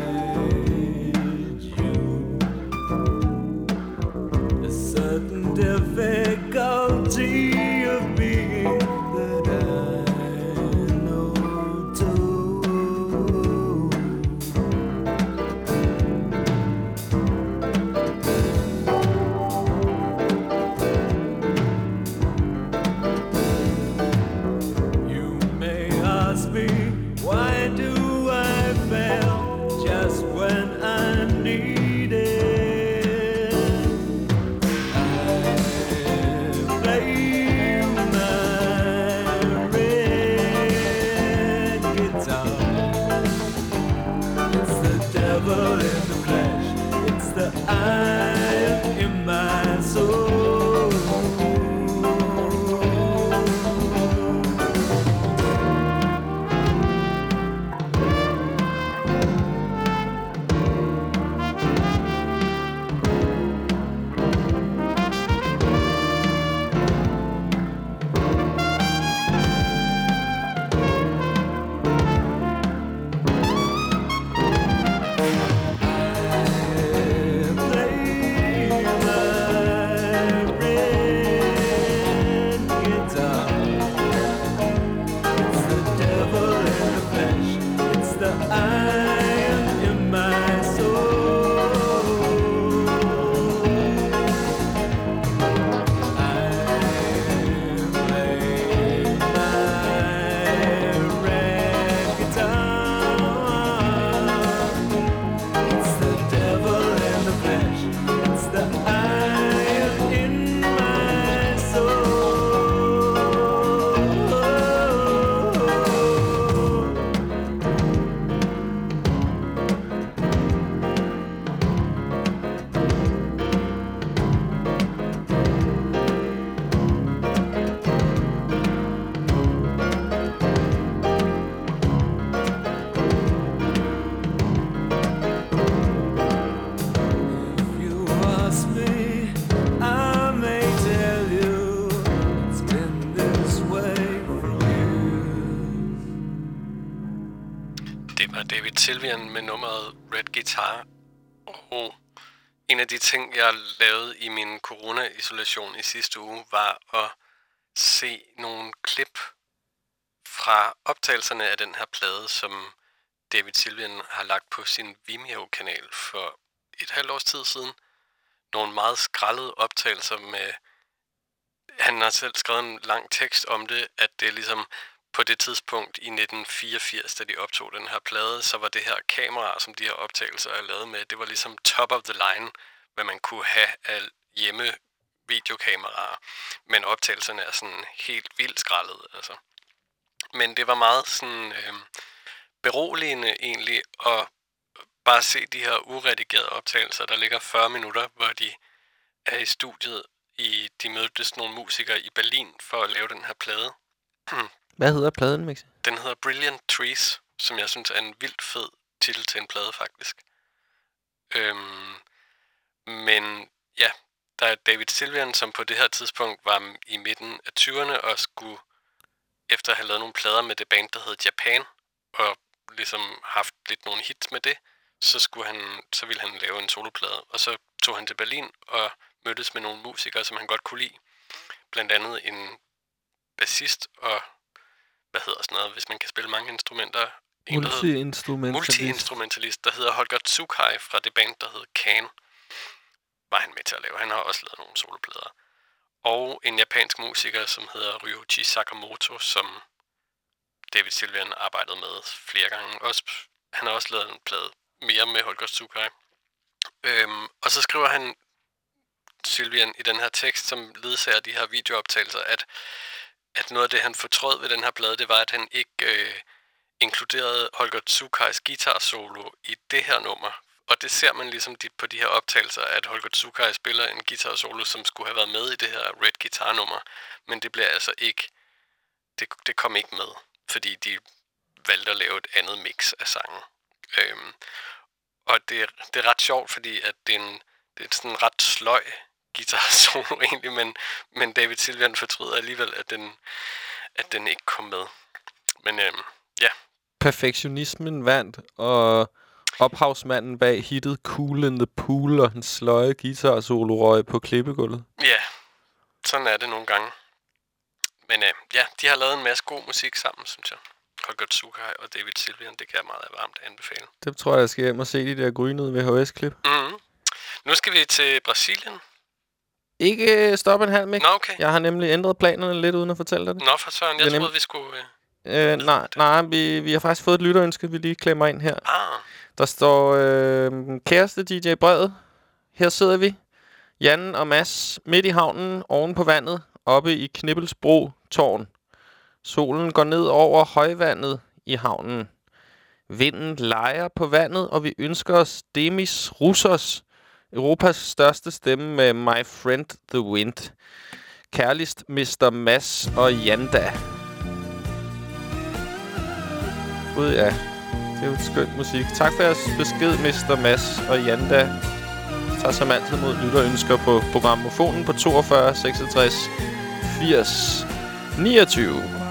de ting, jeg lavede i min corona-isolation i sidste uge, var at se nogle klip fra optagelserne af den her plade, som David Silvian har lagt på sin Vimeo-kanal for et halvt års tid siden. Nogle meget skrællede optagelser med... Han har selv skrevet en lang tekst om det, at det er ligesom på det tidspunkt i 1984, da de optog den her plade, så var det her kamera, som de her optagelser er lavet med, det var ligesom top of the line, hvad man kunne have af hjemme videokameraer. Men optagelserne er sådan helt vildt skrællet, altså. Men det var meget sådan øh, beroligende egentlig at bare se de her uredigerede optagelser. Der ligger 40 minutter, hvor de er i studiet. I, de mødtes nogle musikere i Berlin for at lave den her plade. [clears throat]
Hvad hedder pladen, Mixi?
Den hedder Brilliant Trees, som jeg synes er en vildt fed titel til en plade, faktisk. Øhm, men ja, der er David Sylvian, som på det her tidspunkt var i midten af 20'erne og skulle, efter at have lavet nogle plader med det band, der hed Japan, og ligesom haft lidt nogle hits med det, så, skulle han, så ville han lave en soloplade. Og så tog han til Berlin og mødtes med nogle musikere, som han godt kunne lide. Blandt andet en bassist og, hvad hedder sådan noget, hvis man kan spille mange instrumenter.
Multi-instrumentalist.
multi-instrumentalist, der hedder Holger Tsukai fra det band, der hed Can. Var han med til at lave. Han har også lavet nogle soloplader. Og en japansk musiker, som hedder Ryuichi Sakamoto, som David Sylvian arbejdede med flere gange. Også, han har også lavet en plade mere med Holger Tsukai. Øhm, og så skriver han Sylvian i den her tekst, som ledsager de her videooptagelser, at, at noget af det, han fortrød ved den her plade, det var, at han ikke øh, inkluderede Holger Tsukais guitar solo i det her nummer. Og det ser man ligesom de, på de her optagelser, at Holger Tsukai spiller en guitar solo, som skulle have været med i det her Red Guitar nummer. Men det bliver altså ikke, det, det kom ikke med, fordi de valgte at lave et andet mix af sangen. Øhm, og det, det er ret sjovt, fordi at det er, en, det er sådan en ret sløj guitar [laughs] solo egentlig, men, men David Silvian fortryder alligevel, at den, at den ikke kom med. Men øhm, ja,
Perfektionismen vandt, og ophavsmanden bag hittet Cool in the Pool og hans sløje guitar solo på klippegulvet.
ja, sådan er det nogle gange. Men øh, ja, de har lavet en masse god musik sammen, synes jeg. Holger Tsukai og David Sylvian, det kan jeg meget varmt anbefale.
Det tror jeg, jeg skal hjem og se de der grynede VHS-klip.
Mm-hmm. Nu skal vi til Brasilien.
Ikke øh, stoppe en halv mix.
Nå, okay.
Jeg har nemlig ændret planerne lidt uden at fortælle dig det.
Nå, for søren, jeg
nem-
troede, vi skulle... Øh...
Øh, nej, nej vi, vi har faktisk fået et lytterønske, vi lige klemmer ind her.
Ah,
der står, øh, kæreste DJ Brevet, her sidder vi, Jan og Mads, midt i havnen, oven på vandet, oppe i Knibbelsbro tårn. Solen går ned over højvandet i havnen. Vinden leger på vandet, og vi ønsker os Demis Russos, Europas største stemme med My Friend the Wind. Kærligst Mr. Mass og Janda. Gud ja, det er jo skønt musik. Tak for jeres besked, Mr. Mads og Janda. Jeg tager som altid mod lytterønsker på programmofonen på 42 66 80 29.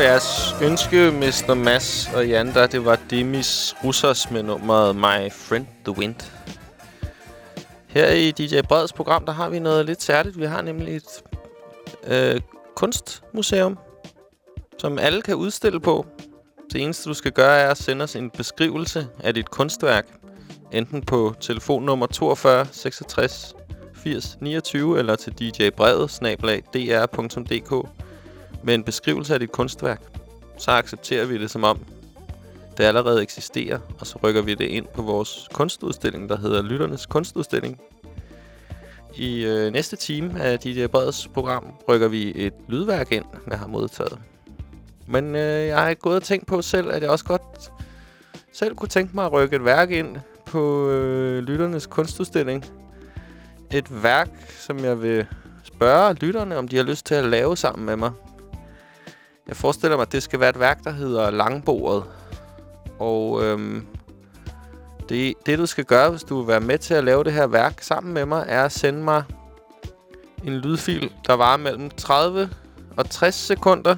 for jeres ønske, Mr. Mass og Janda. Det var Demis Russers med nummeret My Friend The Wind. Her i DJ Breds program, der har vi noget lidt særligt. Vi har nemlig et øh, kunstmuseum, som alle kan udstille på. Det eneste, du skal gøre, er at sende os en beskrivelse af dit kunstværk. Enten på telefonnummer 42 66 80 29 eller til djbrevet snablag dr.dk med en beskrivelse af dit kunstværk, så accepterer vi det som om, det allerede eksisterer, og så rykker vi det ind på vores kunstudstilling, der hedder Lytternes Kunstudstilling. I øh, næste time af DJ Breds program rykker vi et lydværk ind, jeg har modtaget. Men øh, jeg har gået og tænkt på selv, at jeg også godt selv kunne tænke mig at rykke et værk ind på øh, Lytternes Kunstudstilling. Et værk, som jeg vil spørge lytterne, om de har lyst til at lave sammen med mig. Jeg forestiller mig, at det skal være et værk, der hedder Langbordet. Og øhm, det, det, du skal gøre, hvis du vil være med til at lave det her værk sammen med mig, er at sende mig en lydfil, der varer mellem 30 og 60 sekunder,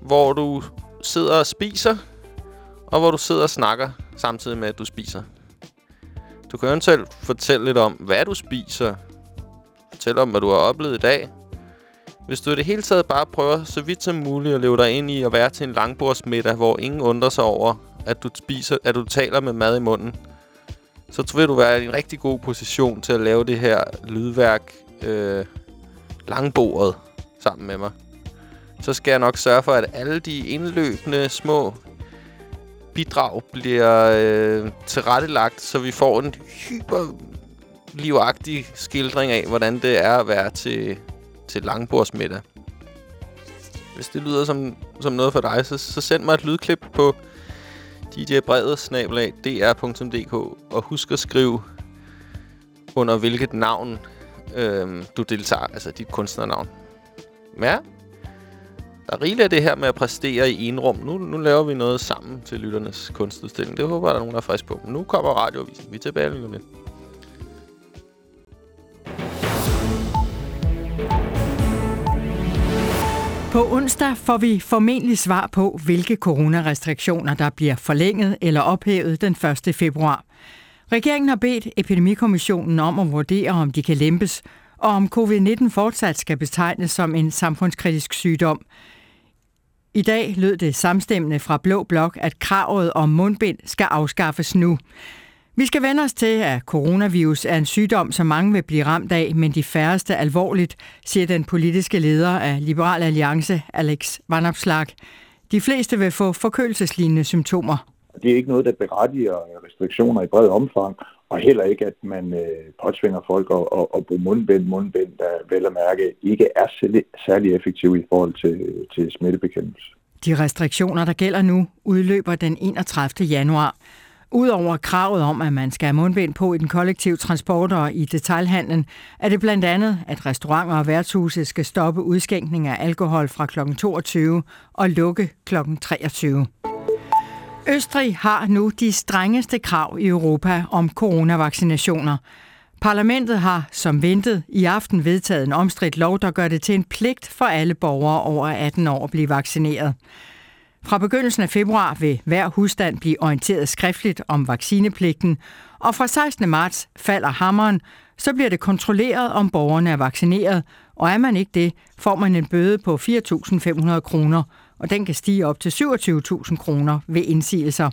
hvor du sidder og spiser, og hvor du sidder og snakker, samtidig med, at du spiser. Du kan eventuelt fortælle lidt om, hvad du spiser. Fortæl om, hvad du har oplevet i dag. Hvis du i det hele taget bare prøver så vidt som muligt at leve dig ind i at være til en langbordsmiddag, hvor ingen undrer sig over, at du, spiser, at du taler med mad i munden, så vil du være i en rigtig god position til at lave det her lydværk øh, langbordet sammen med mig. Så skal jeg nok sørge for, at alle de indløbende små bidrag bliver øh, tilrettelagt, så vi får en hyper livagtig skildring af, hvordan det er at være til, til langbordsmiddag. Hvis det lyder som, som noget for dig, så, så send mig et lydklip på djbredet-dr.dk og husk at skrive under hvilket navn øhm, du deltager, altså dit kunstnernavn. Ja, der er rigeligt af det her med at præstere i en rum. Nu, nu laver vi noget sammen til lytternes kunstudstilling. Det håber jeg, der er nogen, der er frisk på. Men nu kommer radioavisen. Vi er tilbage lige lidt.
På onsdag får vi formentlig svar på, hvilke coronarestriktioner, der bliver forlænget eller ophævet den 1. februar. Regeringen har bedt Epidemikommissionen om at vurdere, om de kan lempes, og om covid-19 fortsat skal betegnes som en samfundskritisk sygdom. I dag lød det samstemmende fra Blå Blok, at kravet om mundbind skal afskaffes nu. Vi skal vende os til, at coronavirus er en sygdom, som mange vil blive ramt af, men de færreste alvorligt, siger den politiske leder af Liberal Alliance, Alex Vanopslag. De fleste vil få forkølelseslignende symptomer.
Det er ikke noget, der berettiger restriktioner i bred omfang, og heller ikke, at man øh, påtvinger folk at, at, at bruge mundbind, mundbind, der vel at mærke ikke er særlig, effektive i forhold til, til smittebekæmpelse.
De restriktioner, der gælder nu, udløber den 31. januar. Udover kravet om, at man skal have mundbind på i den kollektive transport og i detailhandlen, er det blandt andet, at restauranter og værtshuse skal stoppe udskænkning af alkohol fra kl. 22 og lukke kl. 23. Østrig har nu de strengeste krav i Europa om coronavaccinationer. Parlamentet har, som ventet, i aften vedtaget en omstridt lov, der gør det til en pligt for alle borgere over 18 år at blive vaccineret. Fra begyndelsen af februar vil hver husstand blive orienteret skriftligt om vaccinepligten, og fra 16. marts falder hammeren, så bliver det kontrolleret, om borgerne er vaccineret, og er man ikke det, får man en bøde på 4.500 kroner, og den kan stige op til 27.000 kroner ved indsigelser.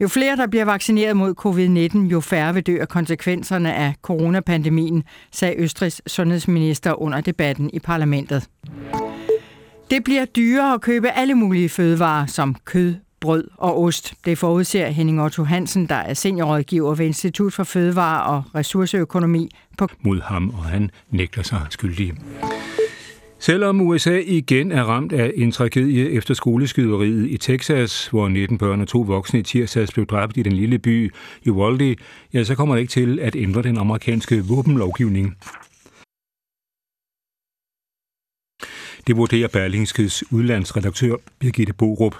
Jo flere, der bliver vaccineret mod covid-19, jo færre vil dø af konsekvenserne af coronapandemien, sagde Østrigs sundhedsminister under debatten i parlamentet. Det bliver dyrere at købe alle mulige fødevarer som kød, brød og ost. Det forudser Henning Otto Hansen, der er seniorrådgiver ved Institut for Fødevare og Ressourceøkonomi på
mod ham, og han nægter sig skyldig. Selvom USA igen er ramt af en tragedie efter skoleskyderiet i Texas, hvor 19 børn og to voksne i tirsdags blev dræbt i den lille by Uvalde, ja, så kommer det ikke til at ændre den amerikanske våbenlovgivning. Det vurderer Berlingskes udlandsredaktør Birgitte Borup.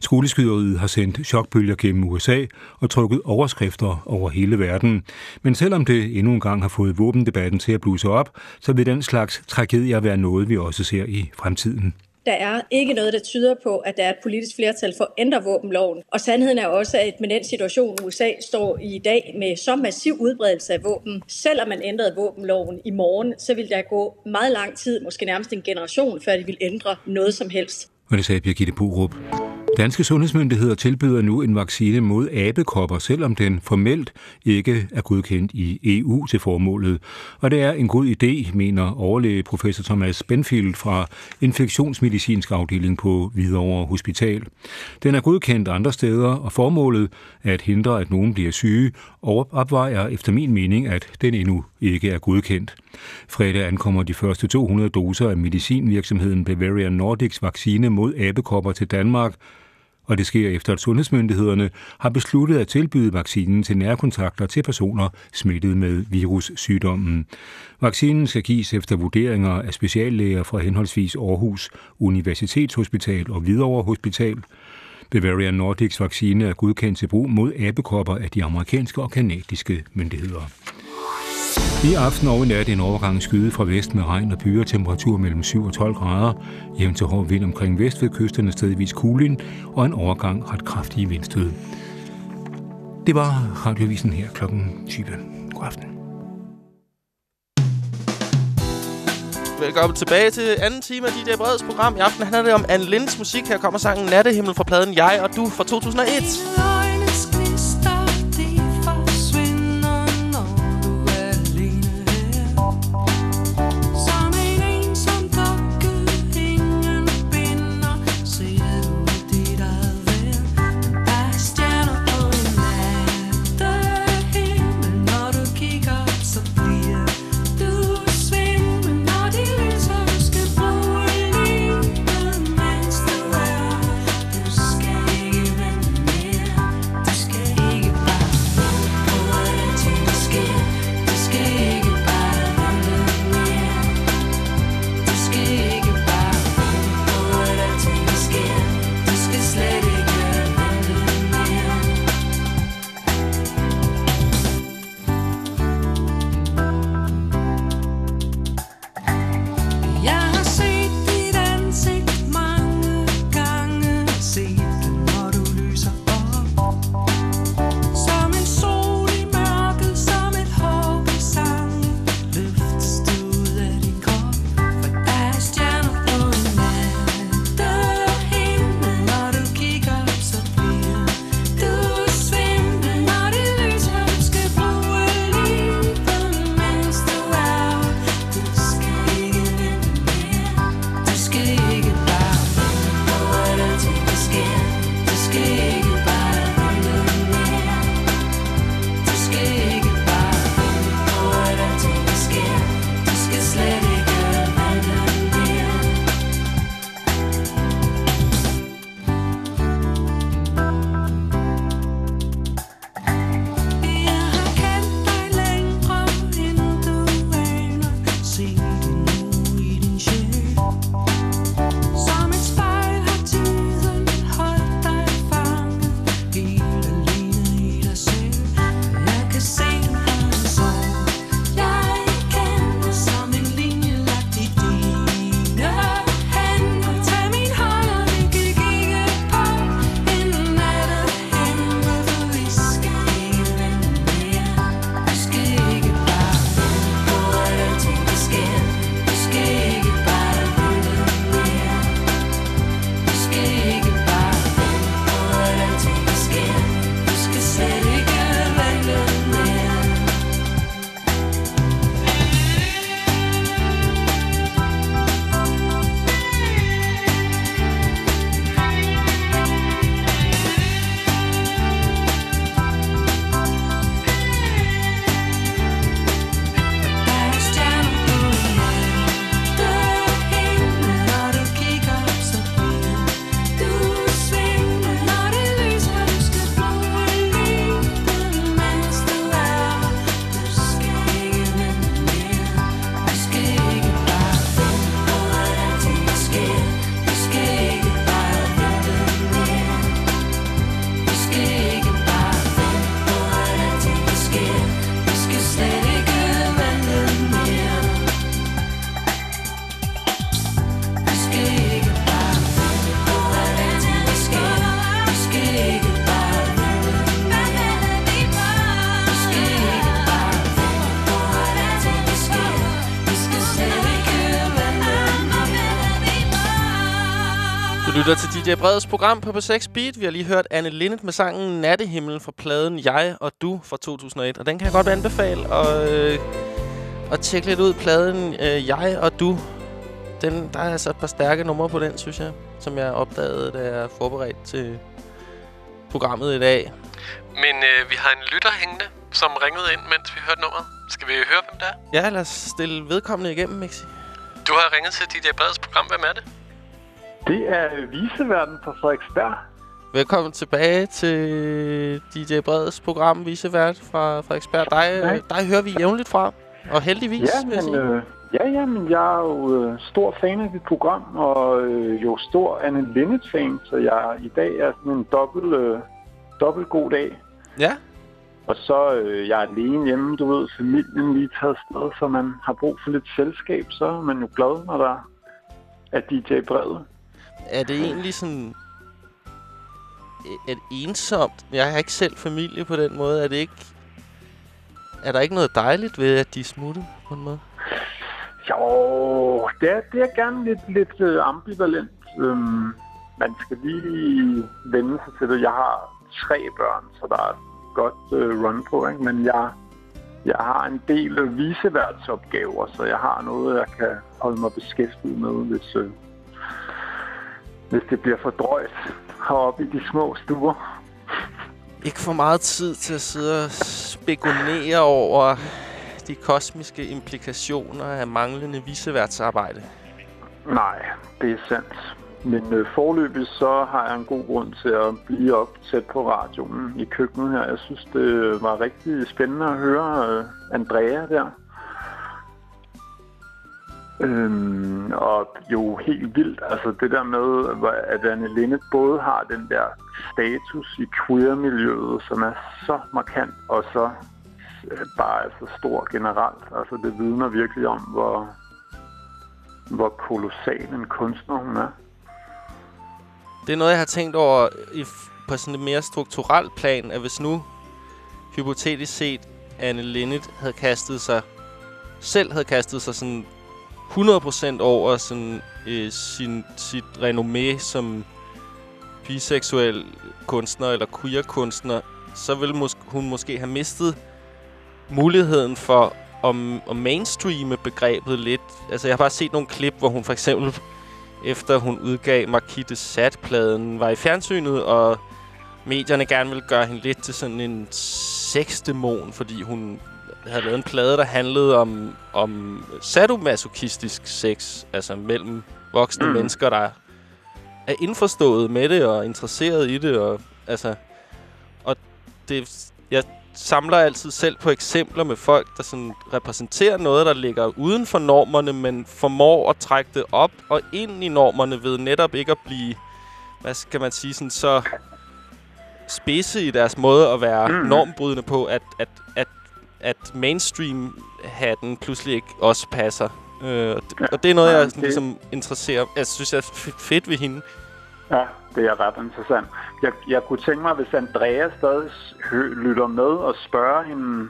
Skoleskyderiet har sendt chokbølger gennem USA og trukket overskrifter over hele verden. Men selvom det endnu en gang har fået våbendebatten til at bluse op, så vil den slags tragedier være noget, vi også ser i fremtiden.
Der er ikke noget, der tyder på, at der er et politisk flertal for at ændre våbenloven. Og sandheden er også, at med den situation, USA står i i dag med så massiv udbredelse af våben, selvom man ændrede våbenloven i morgen, så vil der gå meget lang tid, måske nærmest en generation, før de vil ændre noget som helst.
Og det sagde Birgitte Borup. Danske sundhedsmyndigheder tilbyder nu en vaccine mod abekopper, selvom den formelt ikke er godkendt i EU til formålet. Og det er en god idé, mener overlæge professor Thomas Benfield fra infektionsmedicinsk afdeling på Hvidovre Hospital. Den er godkendt andre steder, og formålet at hindre, at nogen bliver syge, og opvejer efter min mening, at den endnu ikke er godkendt. Fredag ankommer de første 200 doser af medicinvirksomheden Bavarian Nordics vaccine mod abekopper til Danmark, og det sker efter, at sundhedsmyndighederne har besluttet at tilbyde vaccinen til nærkontakter til personer smittet med virussygdommen. Vaccinen skal gives efter vurderinger af speciallæger fra henholdsvis Aarhus Universitetshospital og Hvidovre Hospital. Bavarian Nordics vaccine er godkendt til brug mod abekopper af de amerikanske og kanadiske myndigheder. I aften og i nat en overgang skyde fra vest med regn og byer, temperatur mellem 7 og 12 grader, jævn til hård vind omkring vest ved kysterne stedvis kuling og en overgang ret kraftige vindstød. Det var radiovisen her klokken 20. God aften.
Velkommen tilbage til anden time af DJ Breds program. I aften handler det om Anne Linds musik. Her kommer sangen Nattehimmel fra pladen Jeg og Du fra 2001. DJ Breds program på P6 Beat. Vi har lige hørt Anne Linnet med sangen Nattehimmel fra pladen Jeg og Du fra 2001. Og den kan jeg godt anbefale at, øh, at tjekke lidt ud. Pladen øh, Jeg og Du. Den, der er altså et par stærke numre på den, synes jeg. Som jeg opdagede, da jeg forberedte til programmet i dag.
Men øh, vi har en lytter hængende, som ringede ind, mens vi hørte nummeret. Skal vi høre, hvem det er?
Ja, lad os stille vedkommende igennem, Mixi.
Du har ringet til DJ Breds program. Hvem er det?
Det er Viseverden fra Frederiksberg.
Velkommen tilbage til DJ Breds program, Visevært fra Frederiksberg. Dig, dig hører vi jævnligt fra. Og heldigvis,
Ja,
vil jeg
men,
sige.
øh, ja, ja, men jeg er jo øh, stor fan af dit program, og øh, jo stor Anne Linnet-fan, så jeg i dag er sådan en dobbelt, øh, dobbelt god dag.
Ja,
Og så øh, jeg er alene hjemme, du ved, familien lige taget sted, så man har brug for lidt selskab, så er man jo glad, når der er DJ Brede
er det egentlig sådan... Er det ensomt? Jeg har ikke selv familie på den måde. Er det ikke... Er der ikke noget dejligt ved, at de er smuttet på en måde?
Jo, det er, det er gerne lidt, lidt øh, ambivalent. Øhm, man skal lige vende sig til det. Jeg har tre børn, så der er et godt øh, run på, ikke? men jeg, jeg har en del øh, viseværtsopgaver, så jeg har noget, jeg kan holde mig beskæftiget med, hvis, øh, hvis det bliver for drøjt heroppe i de små stuer.
Ikke for meget tid til at sidde og spekulere over de kosmiske implikationer af manglende viseværtsarbejde.
Nej, det er sandt. Men øh, forløbig så har jeg en god grund til at blive op tæt på radioen i køkkenet her. Jeg synes, det var rigtig spændende at høre øh, Andrea der. Øhm, og jo helt vildt, altså det der med, at Anne Linde både har den der status i queer-miljøet, som er så markant, og så øh, bare er så stor generelt. Altså det vidner virkelig om, hvor, hvor kolossal en kunstner hun er.
Det er noget, jeg har tænkt over i, på sådan et mere strukturelt plan, at hvis nu hypotetisk set Anne Linnet havde kastet sig, selv havde kastet sig sådan 100% over sådan, øh, sin, sit renommé som biseksuel kunstner eller queer kunstner, så ville mås- hun måske have mistet muligheden for at, at mainstreame begrebet lidt. Altså, jeg har bare set nogle klip, hvor hun for eksempel efter hun udgav Marquis de Sade-pladen, var i fjernsynet, og medierne gerne ville gøre hende lidt til sådan en sexdæmon, fordi hun havde lavet en plade, der handlede om, om sadomasochistisk sex, altså mellem voksne mm. mennesker, der er indforstået med det og interesseret i det, og altså... Og det, jeg samler altid selv på eksempler med folk, der sådan repræsenterer noget, der ligger uden for normerne, men formår at trække det op og ind i normerne ved netop ikke at blive, hvad skal man sige, sådan så spidse i deres måde at være mm. normbrydende på, at, at, at, at mainstream-hatten pludselig ikke også passer. Øh, og, det, og det er noget,
Ja,
jeg
det-
sådan, ligesom interesserer. Jeg synes, jeg er fedt ved hende.
Ja, det er ret interessant. Jeg, jeg kunne tænke mig, hvis Andrea stadig lytter med og spørger hende,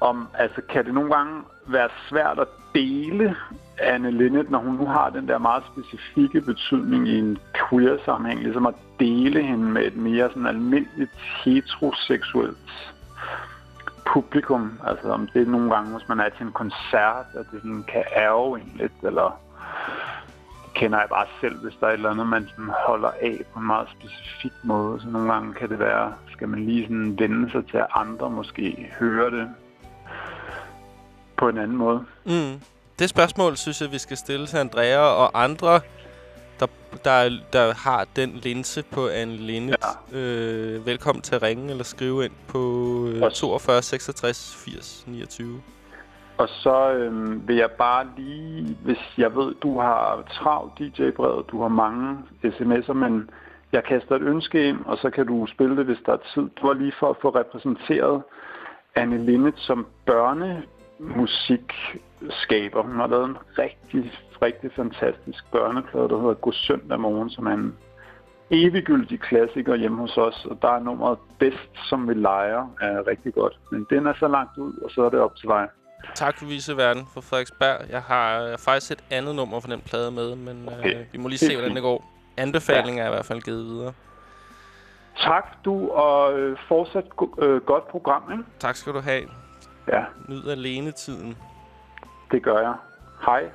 om, altså kan det nogle gange være svært at dele Anne Linnet, når hun nu har den der meget specifikke betydning i en queer-sammenhæng, ligesom at dele hende med et mere sådan almindeligt heteroseksuelt publikum. Altså om det er nogle gange, hvis man er til en koncert, at det sådan kan ærge en lidt, eller kender jeg bare selv, hvis der er et eller andet, man sådan holder af på en meget specifik måde. Så nogle gange kan det være, skal man lige sådan vende sig til, at andre måske hører det på en anden måde.
Mm. Det spørgsmål, synes jeg, vi skal stille til Andrea og andre, der, der, der har den linse på Anne Linnet. Ja. Øh, velkommen til at ringe eller skrive ind på øh,
Også.
42 66 80 29.
Og så øhm, vil jeg bare lige, hvis jeg ved, du har travlt DJ-brevet, du har mange sms'er, men jeg kaster et ønske ind, og så kan du spille det, hvis der er tid. Det var lige for at få repræsenteret Anne Linnet som børnemusikskaber. Hun har lavet en rigtig, rigtig fantastisk børneplade, der hedder God søndag morgen, som er en eviggyldig klassiker hjemme hos os, og der er nummeret Bedst, som vi leger, er rigtig godt. Men den er så langt ud, og så er det op til dig.
Tak for Viseverden fra Frederiksberg. Jeg har øh, faktisk et andet nummer for den plade med, men øh,
Okay.
vi må lige se, hvordan det går. anbefalinger er i hvert fald givet videre.
Tak du, og øh, fortsat øh, godt program, ikke?
Tak skal du have.
Ja,
Nyd alene-tiden.
det gør jeg. Hej.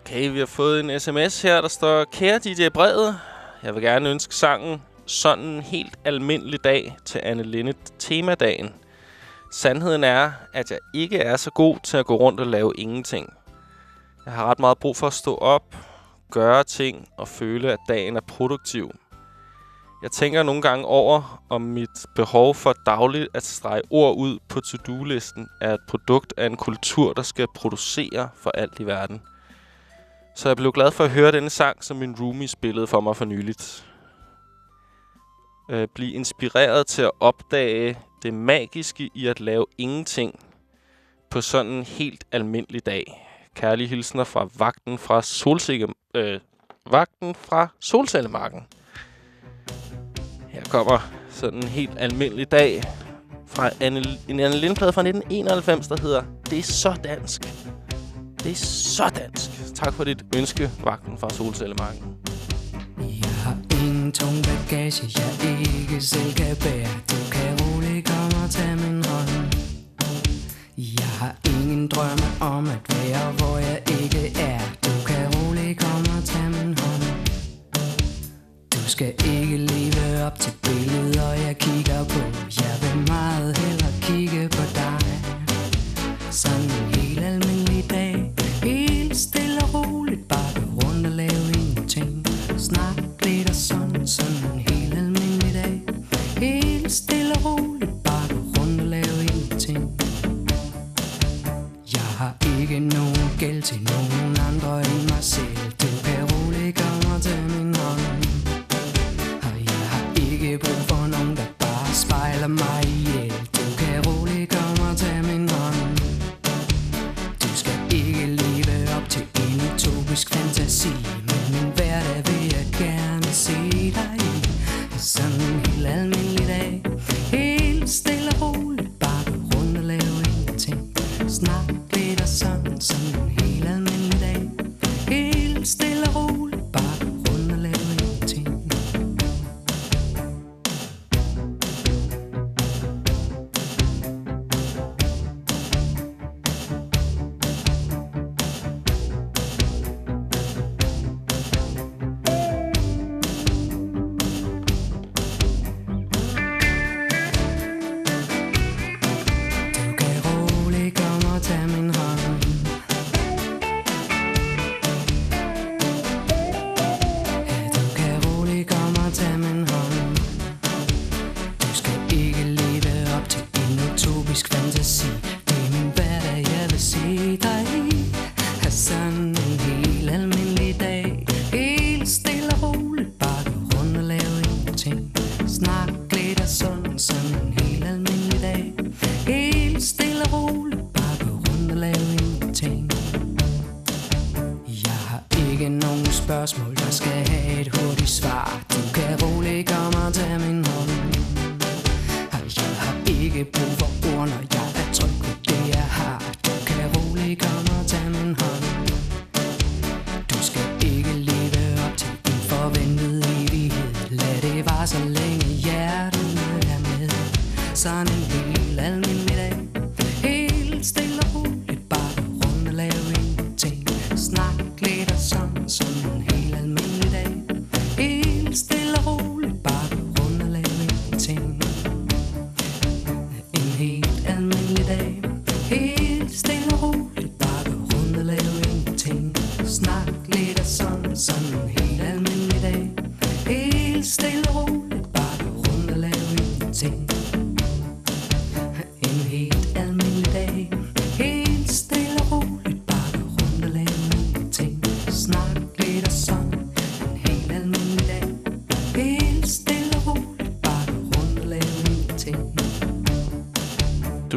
Okay, vi har fået en sms her, der står Kære DJ Brevet, jeg vil gerne ønske sangen Sådan en helt almindelig dag til Anne Linnet temadagen. Sandheden er, at jeg ikke er så god til at gå rundt og lave ingenting. Jeg har ret meget brug for at stå op, gøre ting og føle, at dagen er produktiv. Jeg tænker nogle gange over, om mit behov for dagligt at strege ord ud på to-do-listen er et produkt af en kultur, der skal producere for alt i verden. Så jeg blev glad for at høre denne sang, som min roomie spillede for mig for nyligt. Øh, blive inspireret til at opdage det magiske i at lave ingenting på sådan en helt almindelig dag. Kærlige hilsner fra vagten fra Solsikke, øh, vagten fra Solcellemarken. Her kommer sådan en helt almindelig dag fra Anne, en Anne Lindplade fra 1991, der hedder Det er så dansk. Det er så dansk. Tak for dit ønske, vagten fra Solcellemarken.
Jeg har ingen tung bagage, jeg ikke selv kan bære. Du kan roligt komme og tage min hånd. Jeg har ingen drømme om at være, hvor jeg ikke er. Du kan roligt komme og tage min hånd. Du skal ikke leve op til billeder, jeg kigger på. Jeg vil meget hellere kigge på dig. Sådan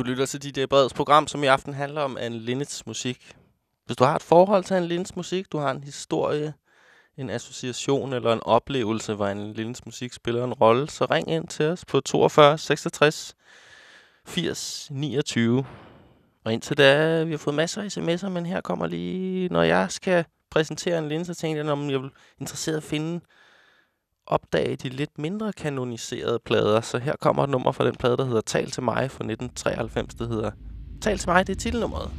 Du lytter til DJ Breds program, som i aften handler om Anne Linnets musik. Hvis du har et forhold til Anne Linnets musik, du har en historie, en association eller en oplevelse, hvor Anne Linnets musik spiller en rolle, så ring ind til os på 42 66 80 29. Og indtil da, vi har fået masser af sms'er, men her kommer lige, når jeg skal
præsentere en linje, så tænkte jeg, om jeg vil interesseret at finde, opdage de lidt mindre kanoniserede plader. Så her kommer et nummer fra den plade, der hedder Tal til mig fra 1993. Det hedder Tal til mig, det er titelnummeret.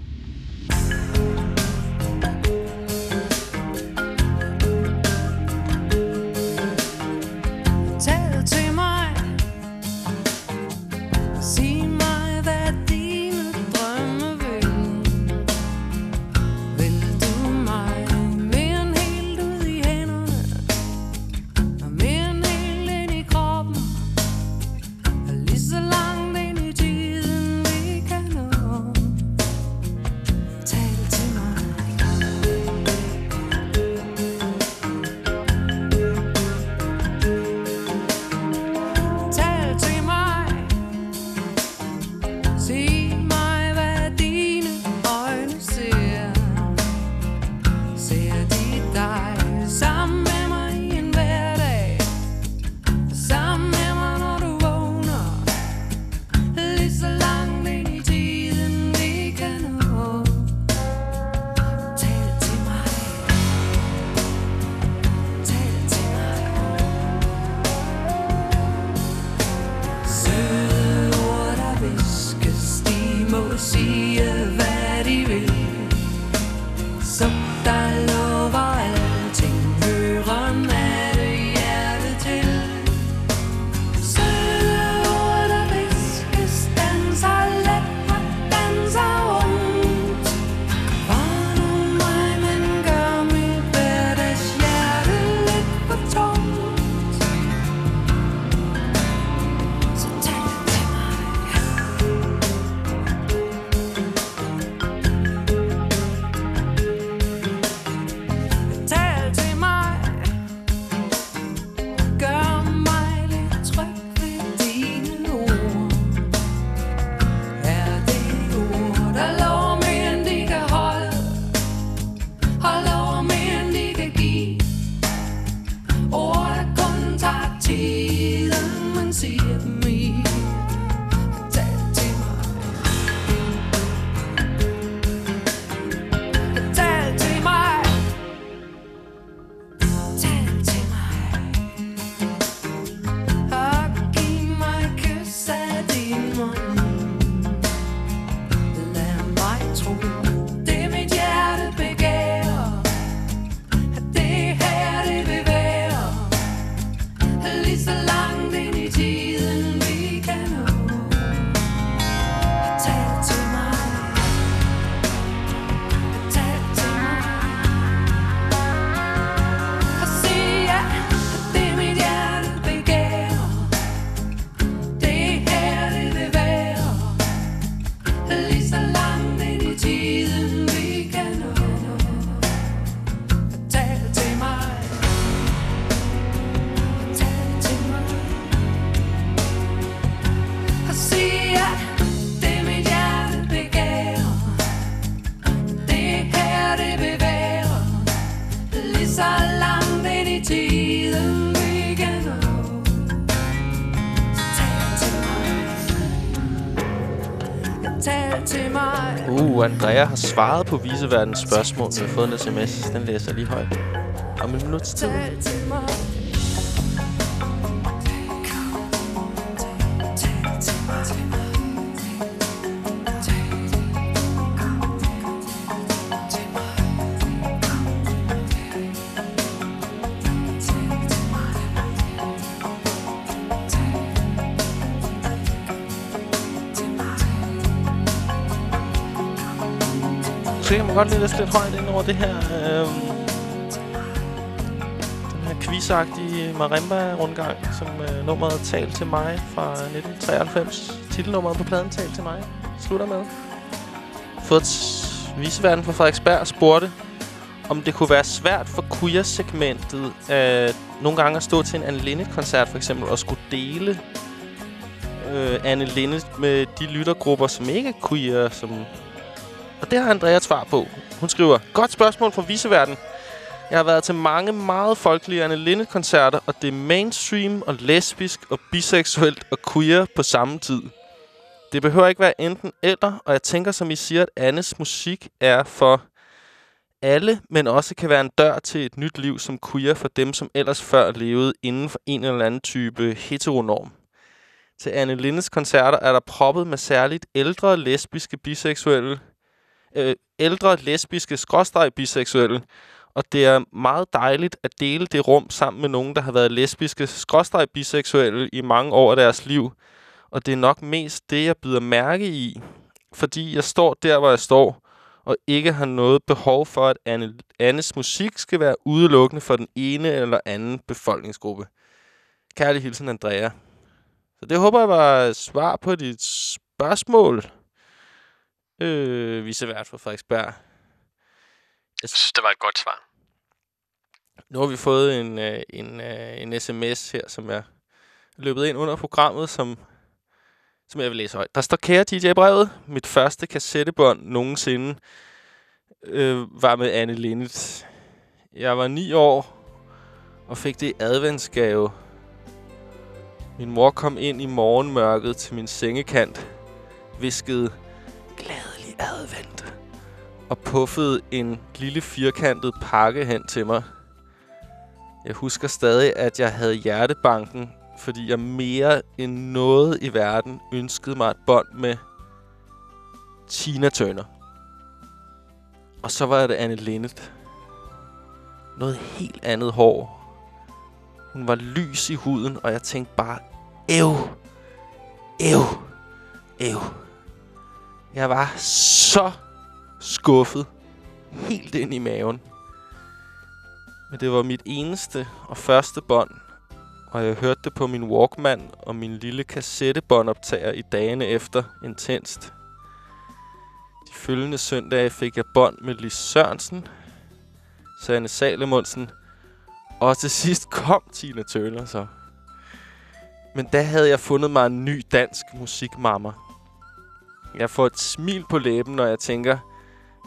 Har svaret på viseverdens spørgsmål. Vi har fået en sms. Den læser jeg lige højt. Om en minuts tid.
Tal til mig
godt lidt lidt højt ind over det her... Øhm, den her quizagtige marimba-rundgang, som øh, nummeret Tal til mig fra 1993. Titelnummeret på pladen Tal til mig slutter med. Fået viseverden fra Frederiksberg spurgte, om det kunne være svært for queer-segmentet øh, nogle gange at stå til en Anne Linde-koncert for eksempel og skulle dele øh, Anne Linde med de lyttergrupper, som ikke er queer, som og det har Andrea et svar på. Hun skriver, godt spørgsmål fra viseverden. Jeg har været til mange meget folkelige Anne Linde-koncerter, og det er mainstream og lesbisk og biseksuelt og queer på samme tid. Det behøver ikke være enten eller, og jeg tænker, som I siger, at Annes musik er for
alle, men også kan være en dør til et nyt liv som queer for dem, som ellers før levede inden for en eller anden type heteronorm. Til Anne Lindes koncerter er der proppet med særligt ældre lesbiske biseksuelle, øh, ældre lesbiske skråstreg biseksuelle, og det er meget dejligt at dele det rum sammen med nogen, der har været lesbiske skråstreg biseksuelle i mange år af deres liv. Og det er nok mest det, jeg byder mærke i, fordi jeg står der, hvor jeg står, og ikke har noget behov for, at Anne, Annes musik skal være udelukkende for den ene eller anden befolkningsgruppe. Kærlig hilsen, Andrea. Så det håber jeg var svar på dit spørgsmål. Øh, vicevært for Frederiksberg.
Jeg synes, det var et godt svar.
Nu har vi fået en, øh, en, øh, en sms her, som er løbet ind under programmet, som, som jeg vil læse højt. Der står, kære DJ-brevet, mit første kassettebånd nogensinde øh, var med Anne Linnet. Jeg var ni år og fik det i adventsgave. Min mor kom ind i morgenmørket til min sengekant, viskede glædelig advent og puffede en lille firkantet pakke hen til mig. Jeg husker stadig, at jeg havde hjertebanken, fordi jeg mere end noget i verden ønskede mig et bånd med Tina Turner. Og så var det Anne Linnet. Noget helt andet hår. Hun var lys i huden, og jeg tænkte bare, ev, ev, ev. Jeg var så skuffet. Helt ind i maven. Men det var mit eneste og første bånd, og jeg hørte det på min Walkman og min lille kassettebåndoptager i dagene efter intenst. De følgende søndage fik jeg bånd med Lis Sørensen, Sanne Salemundsen, og til sidst kom Tina Turner så. Men da havde jeg fundet mig en ny dansk musikmamma. Jeg får et smil på læben, når jeg tænker,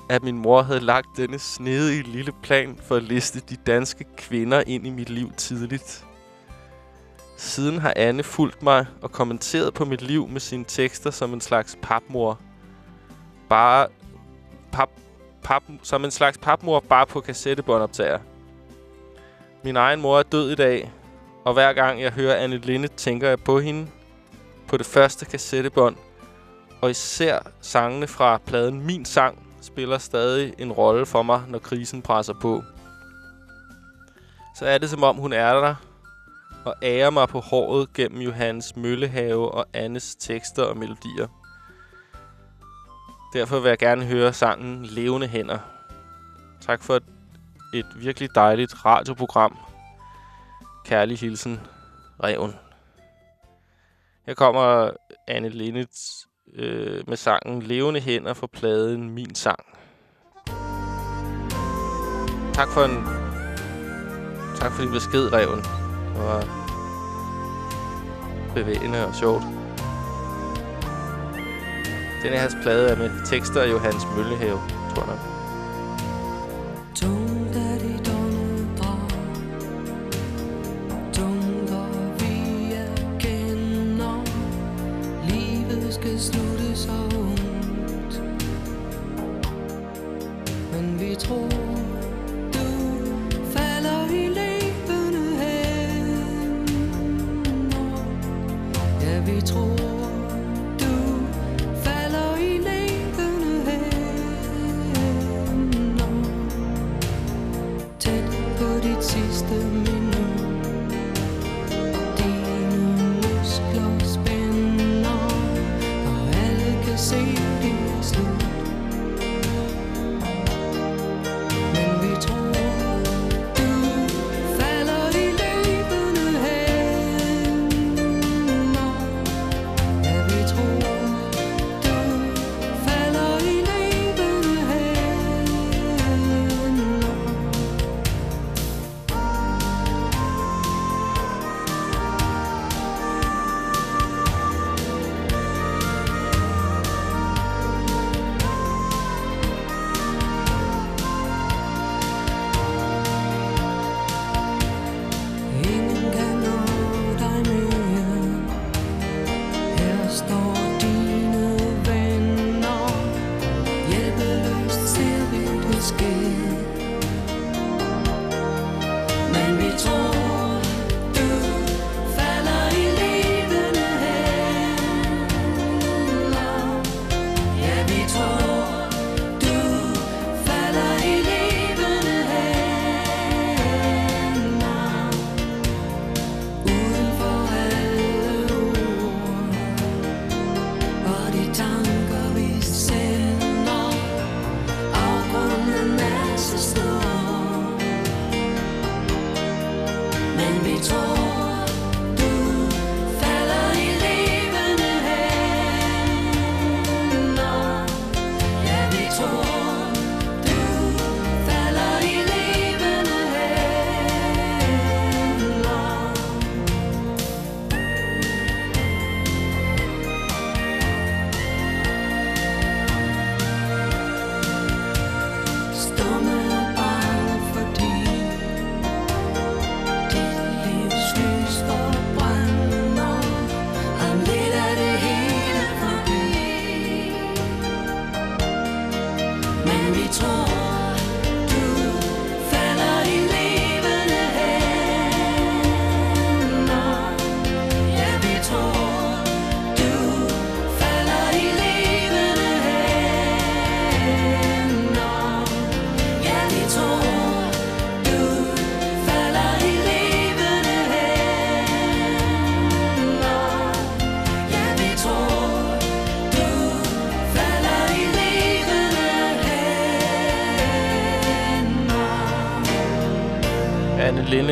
at min mor havde lagt denne snedige lille plan for at liste de danske kvinder ind i mit liv tidligt. Siden har Anne fulgt mig og kommenteret på mit liv med sine tekster som en slags papmor. Bare pap, pap, som en slags papmor bare på kassettebåndoptager. Min egen mor er død i dag, og hver gang jeg hører Anne Linde, tænker jeg på hende, på det første kassettebånd, og især sangene fra pladen Min Sang spiller stadig en rolle for mig, når krisen presser på. Så er det som om hun er der, og ærer mig på håret gennem Johannes Møllehave og Annes tekster og melodier. Derfor vil jeg gerne høre sangen Levende Hænder. Tak for et, et virkelig dejligt radioprogram. Kærlig hilsen, Reven. Her kommer Anne Linnets øh, med sangen Levende Hænder fra pladen Min Sang. Tak for en... Tak for din besked, Reven. Det var bevægende og sjovt. Den her plade er med tekster af Johannes Møllehave, tror jeg nok.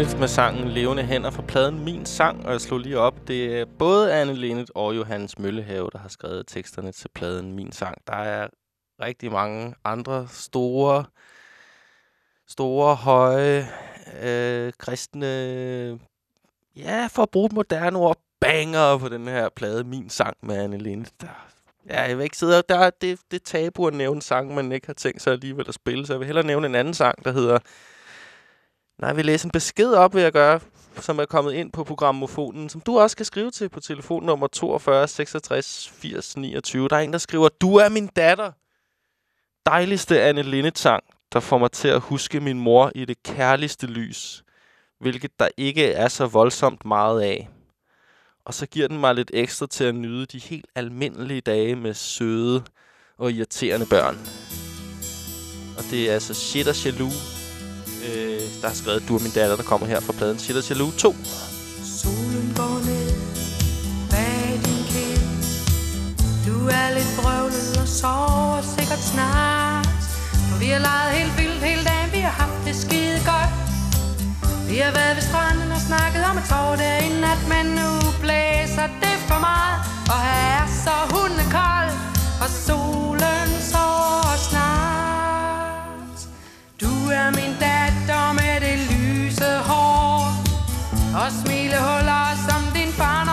Anne med sangen Levende Hænder fra pladen Min Sang, og jeg slog lige op. Det er både Anne Linnet og Johannes Møllehave, der har skrevet teksterne til pladen Min Sang. Der er rigtig mange andre store, store, høje, øh, kristne, ja, for at bruge et moderne ord, banger på den her plade Min Sang med Anne Linnet. Der, ja, jeg vil ikke sidde og- der er det, det tabu at nævne sange, man ikke har tænkt sig alligevel at spille, så jeg vil hellere nævne en anden sang, der hedder Nej, vi læser en besked op, vil jeg gøre, som er kommet ind på programmofonen, som du også kan skrive til på telefonnummer 42 66 80 29. Der er en, der skriver, Du er min datter. Dejligste Anne Lindetang, der får mig til at huske min mor i det kærligste lys, hvilket der ikke er så voldsomt meget af. Og så giver den mig lidt ekstra til at nyde de helt almindelige dage med søde og irriterende børn. Og det er altså Shit og Jaloux, Øh, der har skrevet Du er min datter, der kommer her fra pladen Shit og 2.
Solen går ned. Bag din kind Du er lidt brøvlet og sover sikkert snart. For vi har leget helt vildt hele dagen, vi har haft det skide godt. Vi har været ved stranden og snakket om et tår derinde, at nat Men nu blæser det for meget. Og her er så hundekold Og solen sover snart. Du er min datter. Og smilehuller, som din far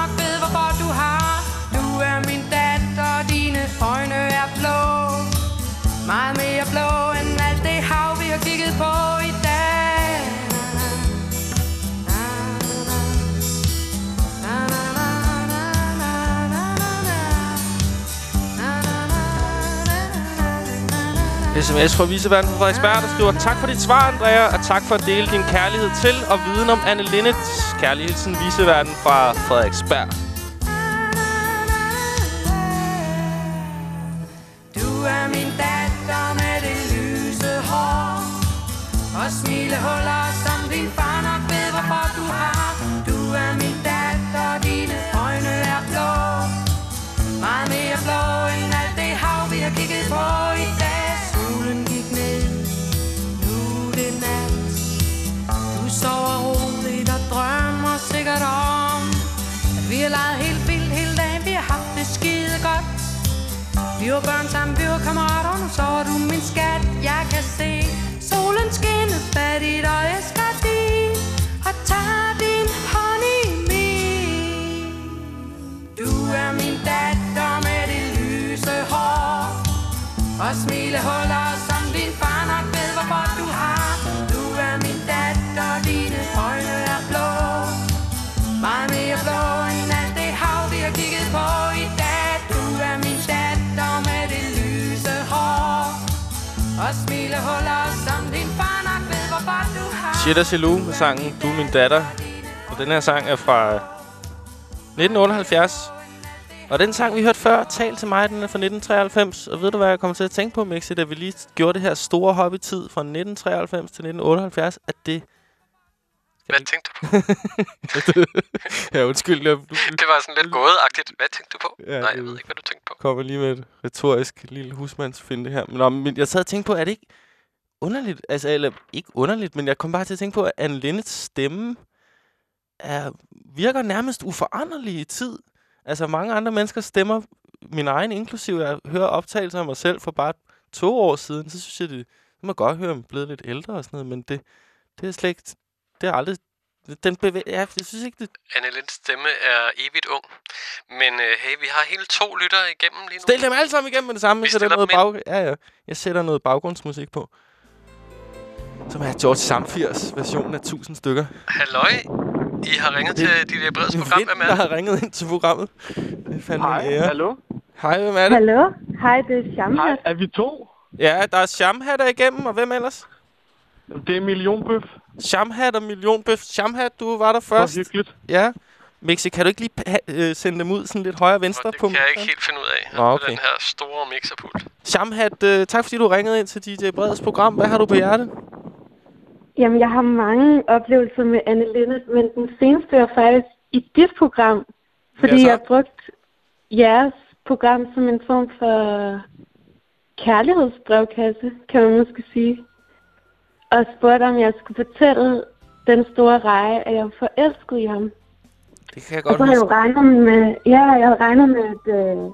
na.
SMS fra Viseverden fra Frederiksberg, der skriver, Tak for dit svar, Andrea, og tak for at dele din kærlighed til og viden om Anne Linnets kærlighedsen Viseverden fra Frederiksberg.
Du er min datter med det lyse hår Og smilehuller, leget helt vildt hele dagen, vi har haft det skide godt vi var børn sammen, vi var kammerater, nu sover du min skat. Jeg kan se solen skinne fattigt og elsker din, og tager din hånd i min. Du er min datter med det lyse hår, og smilehuller, som din far nok ved, hvorfor du har. Og smilehuller, som din far nok ved, hvorfor du har
Shit og med sangen Du er min datter. Og den her sang er fra 1978. Og den sang, vi hørte før, Tal til mig, den er fra 1993. Og ved du, hvad jeg kommer til at tænke på, Mixi, da vi lige gjorde det her store hobbytid fra 1993 til 1978, at det...
Hvad tænkte du på? [laughs]
ja, undskyld. Jeg,
Det var sådan lidt gådeagtigt. Hvad tænkte du på?
Ja,
Nej, jeg ved ikke, hvad du tænkte på.
kommer lige med et retorisk lille husmandsfinde her. Men, nå, men jeg sad og tænkte på, er det ikke underligt? Altså, eller ikke underligt, men jeg kom bare til at tænke på, at Anne Linnets stemme er, virker nærmest uforanderlig i tid. Altså, mange andre mennesker stemmer, min egen inklusiv, jeg hører optagelser af mig selv for bare to år siden, så synes jeg, det, det må godt høre, at jeg er blevet lidt ældre og sådan noget, men det, det er slet ikke, det er aldrig, den bevæger, ja, jeg synes ikke, det,
Anne Linds stemme er evigt ung. Men øh, hey, vi har hele to lyttere igennem lige nu.
Stil dem alle sammen igennem med det samme.
Vi
Jeg sætter noget bag... Ja, ja. Jeg sætter noget baggrundsmusik på. Som er George Samfirs version af 1000 stykker.
Halløj. I har ringet til dit Breds
En
program.
vind,
Hvem er
der
det?
har ringet ind til programmet. Det er fandme
Hej,
en ære.
hallo?
Hej, hvem er det?
Hallo? Hej, det er Sham Hej,
Øh,
er vi to?
Ja, der er Shamhat er igennem, og hvem ellers?
Det er millionbøf.
Shamhat og Millionbøf. Shamhat, du var der først.
Hvor hyggeligt.
Ja. Mixi, kan du ikke lige øh, sende dem ud sådan lidt højre venstre
Det
på
kan jeg ikke helt finde ud af.
Nå,
Med
okay.
den her store mixerpult.
Shamhat, øh, tak fordi du ringede ind til DJ Breds program. Hvad har du på hjerte?
Jamen, jeg har mange oplevelser med Anne Linnet, men den seneste er faktisk i dit program, fordi
Ja, så.
jeg har brugt jeres program som en form for kærlighedsbrevkasse, kan man måske sige. Og spurgte, om jeg skulle fortælle den store rej, at jeg var forelsket i ham.
Det kan jeg
Og
godt
så havde jeg jo
huske.
regnet med, ja, jeg havde regnet med et, øh,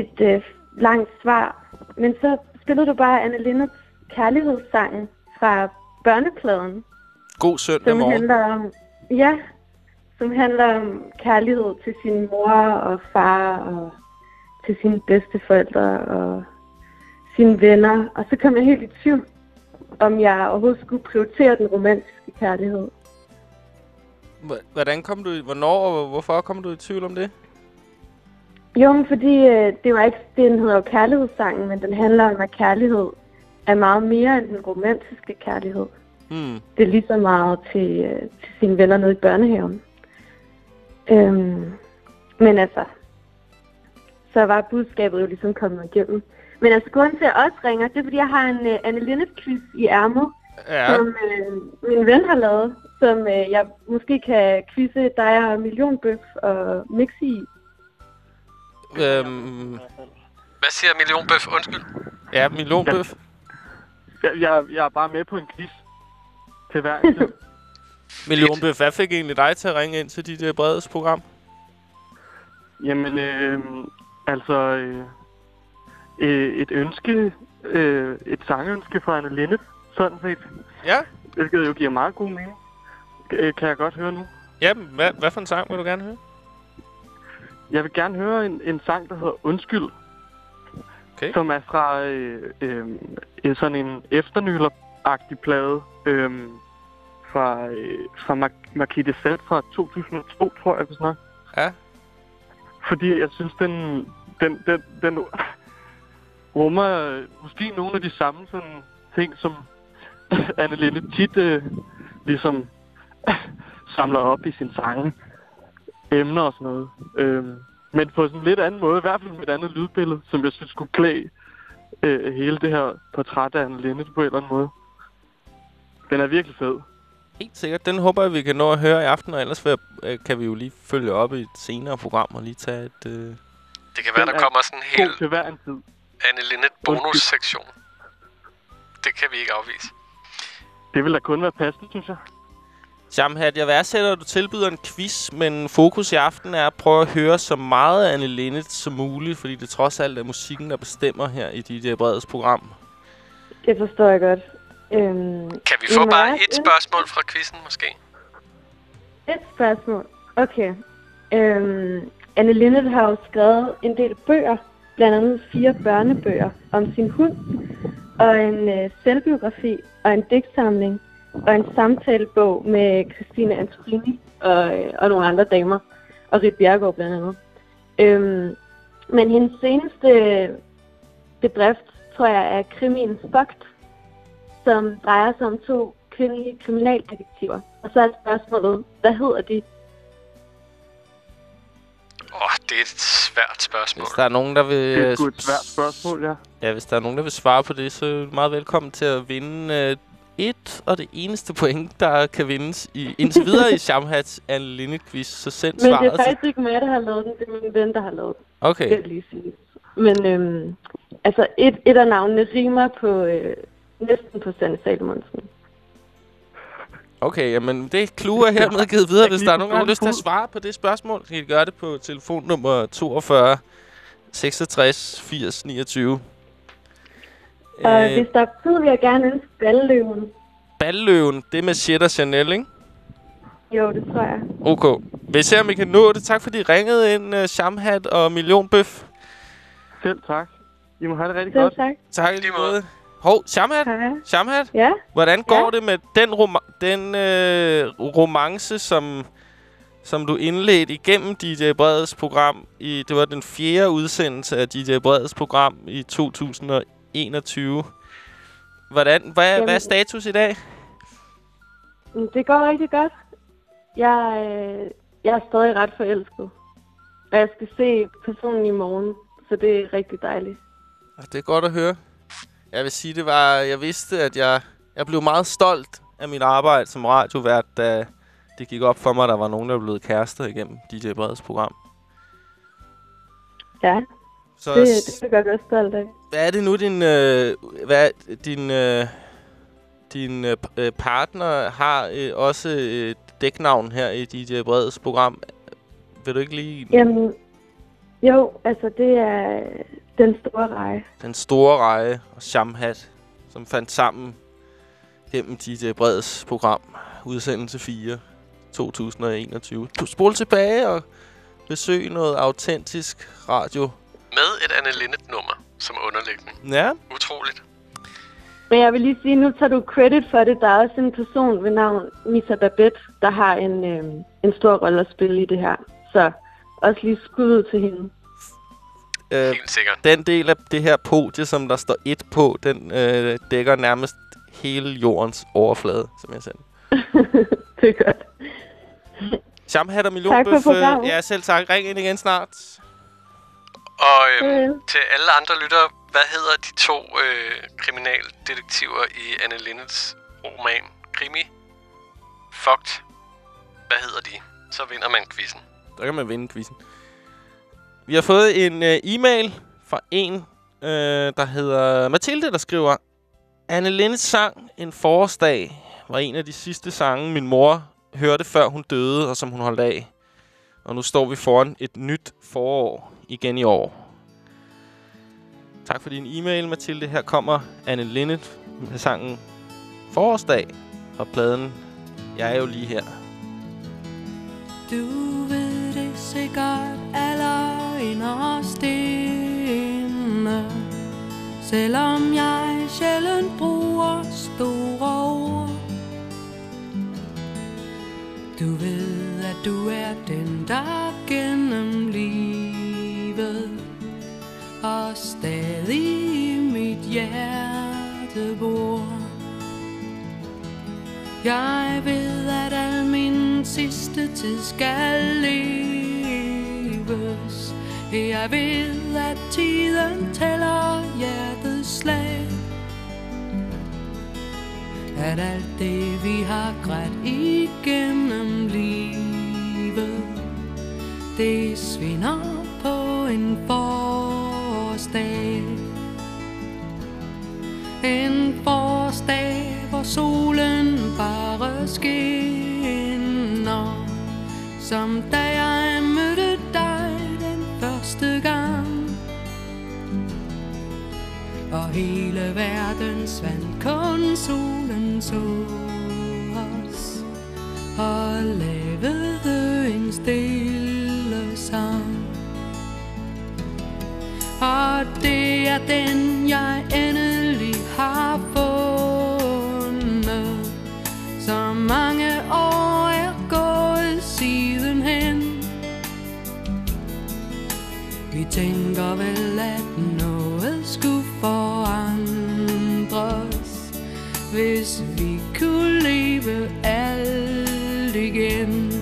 et øh, langt svar. Men så spillede du bare Anne Lindets kærlighedssang fra børnepladen,
God søndag
som
morgen.
handler om, ja, som handler om kærlighed til sin mor og far og til sine bedsteforældre og sine venner. Og så kom jeg helt i tvivl, om jeg overhovedet skulle prioritere den romantiske kærlighed.
Hvordan kom du i, hvornår og hvorfor kom du i tvivl om det?
Jo, fordi øh, det var ikke, den hedder jo kærlighedssangen, men den handler om, at kærlighed er meget mere end den romantiske kærlighed.
Hmm.
Det er lige så meget til, øh, til sine venner nede i børnehaven. Øhm, men altså, så var budskabet jo ligesom kommet igennem. Men altså, grunden til, at jeg også ringer, det er, fordi jeg har en uh, Anne Linnet-quiz i ærmet,
Ja.
som øh, min ven har lavet, som øh, jeg måske kan quizze dig og Millionbøf og Mixi i.
Øhm,
Hvad siger millionbøf? Undskyld.
ja, millionbøf.
Jeg, jeg, jeg er bare med på en quiz til hver en tid. [laughs]
Millionbøf, hvad fik egentlig dig til at ringe ind til DJ Breds program?
Jamen, øh, altså, øh, øh, et ønske, øh, et sangønske fra Anne Linnet, sådan set.
Ja.
Hvilket jo giver meget god mening. Øh, kan jeg godt høre nu.
Jamen, hvad, hvad for en sang vil du gerne høre?
Jeg vil gerne høre en, en sang, der hedder Undskyld.
Okay.
Som er fra øh, øh, øh, sådan en efternyler-agtig plade. Øh, fra, øh, fra Mar- Marquis de Sade fra 2002, tror jeg, hvis nok.
Ja.
Fordi jeg synes, den, den, den, den rummer øh, måske nogle af de samme sådan, ting, som [laughs] Anne Linde tit øh, ligesom [laughs] samler op i sin sange. Emner og sådan noget. Øhm, men på sådan en lidt anden måde, i hvert fald med et andet lydbillede, som jeg synes skulle klæde øh, hele det her portræt af Anne Linde på en eller anden måde. Den er virkelig fed.
Helt sikkert. Den håber jeg, vi kan nå at høre i aften, og ellers øh, kan vi jo lige følge op i et senere program og lige tage et... Øh...
Det kan være,
Den
der
er
kommer sådan en
God til hver en tid.
Anne Linnet bonus-sektion. Det kan vi ikke afvise.
Det vil da kun være passende, synes jeg.
Jamhat, jeg værdsætter, at du tilbyder en quiz, men fokus i aften er at prøve at høre så meget af Anne Linnet som muligt, fordi det trods alt er musikken, der bestemmer her i DJ Breds program.
Det forstår jeg godt. Øhm,
Kan vi få bare et spørgsmål fra quizzen, måske?
Et spørgsmål. Okay. Øhm, Anne Linnet har jo skrevet en del bøger, blandt andet fire børnebøger om sin hund, og en øh, selvbiografi, og en digtsamling, og en samtalebog med Christine Antorini og, øh, og nogle andre damer, og Rit Bjergård blandt andet. Øhm, men hendes seneste bedrift, tror jeg, er krimien Fugt, som drejer sig om to kvindelige kriminaldetektiver. Og så er spørgsmålet, hvad hedder de?
Åh, oh, det er et svært spørgsmål.
Hvis der er nogen, der vil...
Det er et svært spørgsmål, ja.
Ja, hvis der er nogen, der vil svare på det, så er du meget velkommen til at vinde øh, et og det eneste point, der kan vindes i, indtil videre i [laughs] Shamhats Anne Linnet quiz. Så send
Men det
svaret
er
til...
faktisk ikke mig, der har lavet den. Det er min ven, der har lavet den.
Okay.
Det lige sige. Men øhm, altså, et, et af navnene rimer på øh, næsten på Sanne Salomonsen.
Okay, jamen det clue er hermed givet videre. Hvis der er nogen, der har lyst til at svare på det spørgsmål, kan I gøre det på telefonnummer 42 66 80 29.
Og
Øh,
hvis der er tid, vil jeg gerne ønske Balløven.
Balløven, det er med Shit og Chanel, ikke?
Jo, det tror jeg.
Ok. Vi ser, om I kan nå det. Tak fordi I ringede ind, uh, Shamhat og Millionbøf.
Selv tak. I må have det rigtig
Selv
godt.
tak.
Tak i lige måde. Hov, Shamhat? Shamhat?
Ja?
Hvordan går
Ja?
det med den, rom- den øh, romance, som, som du indledte igennem DJ Breds program? I, det var den fjerde udsendelse af DJ Breds program i 2021. 2021. Hvordan, hvad,
Jamen-
hvad er status i dag?
Mm, Det går rigtig godt. Jeg, øh, jeg er stadig ret forelsket. Og jeg skal se personen i morgen, så det er rigtig dejligt.
Det er godt at høre. Jeg vil sige, det var... Jeg vidste, at jeg... Jeg blev meget stolt af mit arbejde som radiovært, da det gik op for mig, at der var nogen, der blevet kærester igennem DJ Breds program.
Ja,
Så
det, det jeg godt stolt af.
Hvad er det nu, din, øh, hvad din, øh, din øh, øh, partner har øh, også et dæknavn her i DJ Breds program? Vil du ikke lige...
Jamen, jo, altså det er den store række.
Den store række og Shamhat, som fandt sammen gennem DJ Breds program, udsendelse 4, 2021. Du spol tilbage og besøg noget autentisk radio.
Med et Anne Linnet-nummer som underlægning.
Ja,
Utroligt.
Men jeg vil lige sige, nu tager du credit for det. Der er også en person ved navn Misa Babette, der har en, øh, en stor rolle at spille i det her. Så også lige skud ud til hende.
Øh,
Helt sikkert.
den del af det her podie, som der står et på, den øh, dækker nærmest hele jordens overflade, som jeg sagde. [laughs]
det er godt.
Shamhat og
Tak
millionbøf.
for programmet.
Ja, selv tak. Ring ind igen snart.
Og øhm,
Øh.
til alle andre lyttere, hvad hedder de to øh, kriminaldetektiver i Anne Linnets roman Krimi? Fucked. Hvad hedder de? Så vinder man quizzen.
Der kan man vinde quizzen. Vi har fået en øh, e-mail fra en, øh, der hedder Mathilde, der skriver, Anne Lindes sang En forårsdag var en af de sidste sange, min mor hørte, før hun døde, og som hun holdt af. Og nu står vi foran et nyt forår igen i år. Tak for din e-mail, Mathilde. Her kommer Anne Lindet med sangen Forårsdag og pladen Jeg er jo lige her.
Du ved det sikkert eller inderst inde Selvom jeg sjældent bruger store ord. Du ved, at du er den, der gennem livet Og stadig i mit hjerte bor. Jeg ved, at al min sidste tid skal leves. Jeg ved, at tiden tæller hjertets slag. At alt det, vi har grædt igennem livet, det svinder på en forårsdag. En forårsdag, hvor solen bare skinner Som da jeg første gang. Og hele verden svandt, kun solen så os. Og lavede en stille sang. Og det er den, jeg endelig har fået. Tænker vel, at noget skulle forandres Hvis vi kunne leve alt igen.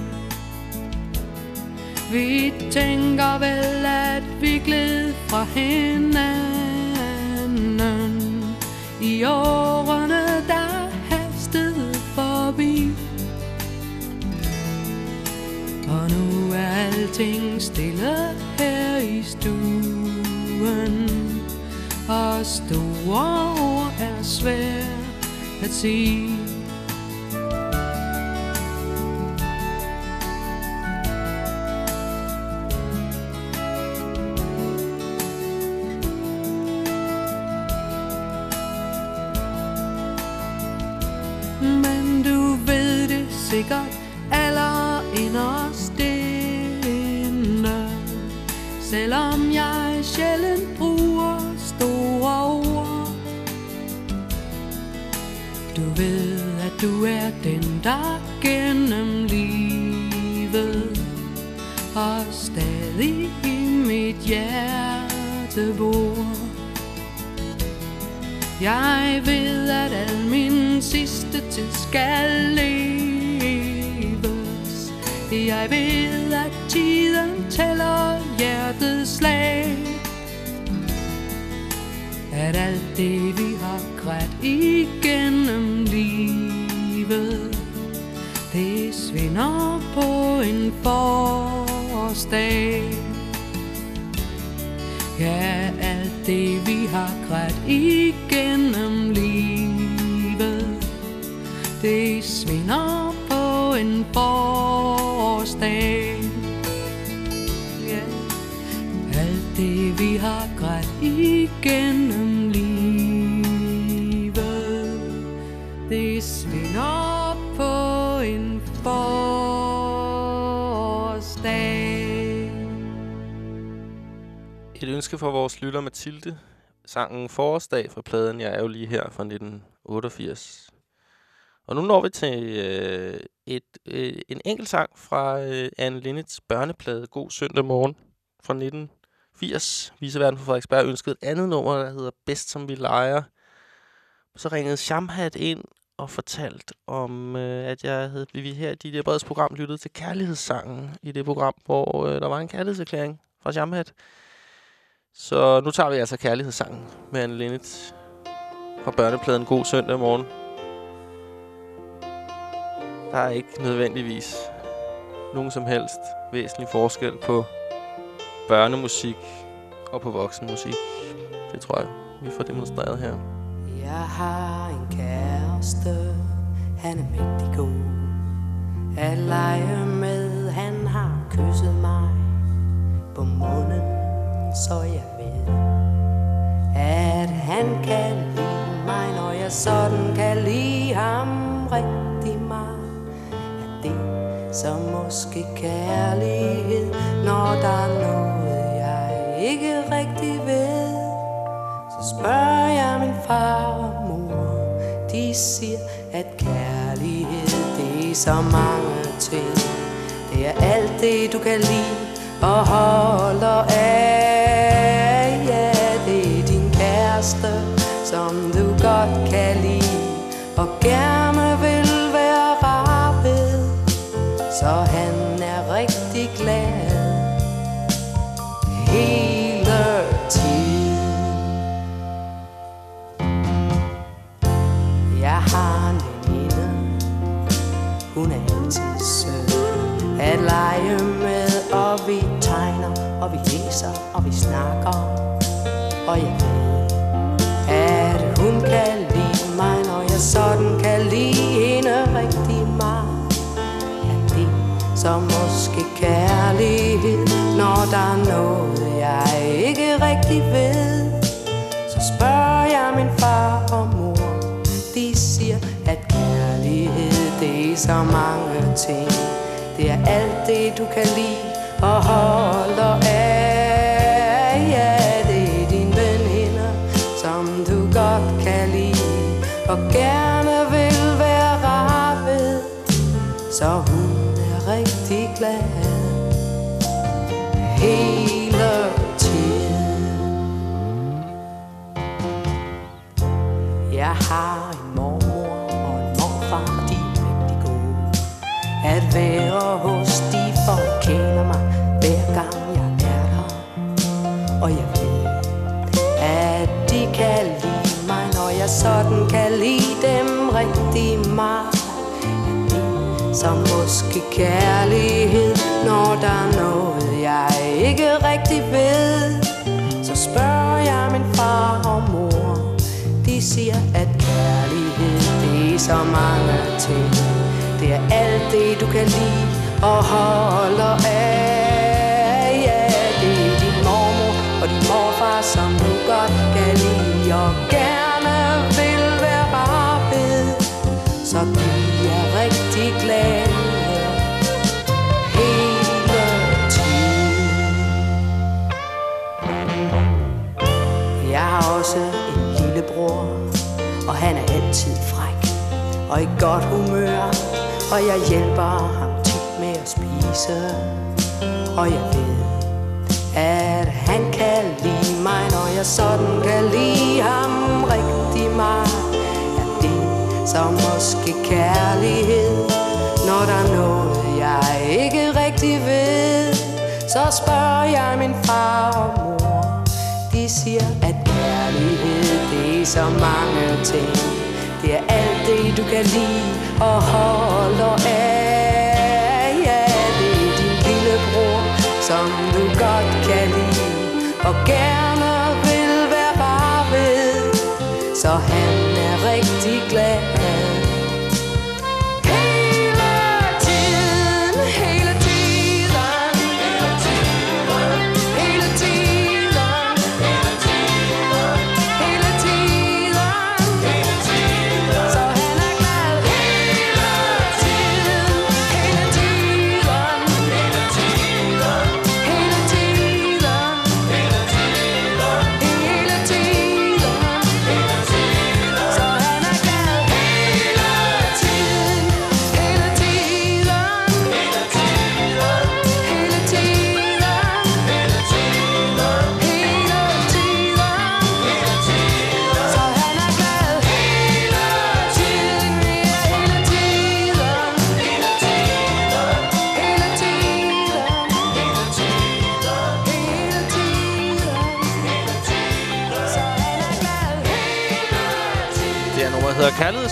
Vi tænker vel, at vi gled fra hinanden. I årene, der hastede forbi. Og nu er alting stille her i stuen. Og store ord er svært at sige. Sikkert sjældent bruger store ord Du ved, at du er den, der gennem livet Og stadig i mit hjerte bor
Jeg ved, at al min sidste tid skal leves. Jeg ved, at tiden tæller hjertets slag. At alt det, vi har grædt igennem livet, det svinder på en forårsdag. Ja, alt det vi har grædt igennem livet Det svinder på en forårsdag Ja, alt det vi har grædt igennem
ønske fra vores lytter Mathilde. Sangen Forårsdag fra pladen Jeg er jo lige her fra 1988. Og nu når vi til øh, et, øh, en enkelt sang fra øh, Anne Linnets børneplade God søndag morgen fra 1980. Viseverden for Frederiksberg ønskede et andet nummer, der hedder Bedst som vi leger. Så ringede Shamhat ind og fortalt om, øh, at jeg havde vi her i det Breds program lyttede til kærlighedssangen i det program, hvor øh, der var en kærlighedserklæring fra Shamhat. Så nu tager vi altså kærlighedssangen med Anne Linnet fra børnepladen God søndag morgen. Der er ikke nødvendigvis nogen som helst væsentlig forskel på børnemusik og på voksenmusik. Det tror jeg, vi får demonstreret her.
Jeg har en kæreste, han er mægtig god At lege med, han har kysset mig på munden så jeg ved, at han kan lide mig Når jeg sådan kan lide ham rigtig meget. At det så måske kærlighed Når der er noget, jeg ikke rigtig ved. Så spørger jeg min far og mor De siger, at kærlighed det er så mange ting. Det er alt det, du kan lide og holder af kæreste, som du godt kan lide Og gerne vil være rar ved Så han er rigtig glad. Hele tiden. Jeg har en veninde. Hun er altid sød At lege med Og vi tegner Og vi læser Og vi snakker. Og jeg så måske kærlighed Når der er noget Jeg ikke rigtig ved Så spørger jeg min far og mor de siger, at kærlighed, det er så mange ting. Det er alt det, du kan lide og holder af. Jeg sådan kan lide dem rigtig meget som måske kærlighed, når der er noget, jeg ikke rigtig ved Så spørger jeg min far og mor de siger, at kærlighed, det er så mange ting. Det er alt det, du kan lide og holder af. Og han er altid fræk og i godt humør. Og jeg hjælper ham tit med at spise. Og jeg ved, at han kan lide mig, når jeg sådan kan lide ham rigtig meget. Er det så måske kærlighed Når der er noget jeg ikke rigtig ved Så spørger jeg min far og mor De siger at kærlighed så mange ting. Det er alt det du kan lide og holder af. Ja, det er din lillebror, som du godt kan lide Og gerne vil være bare ved. Så han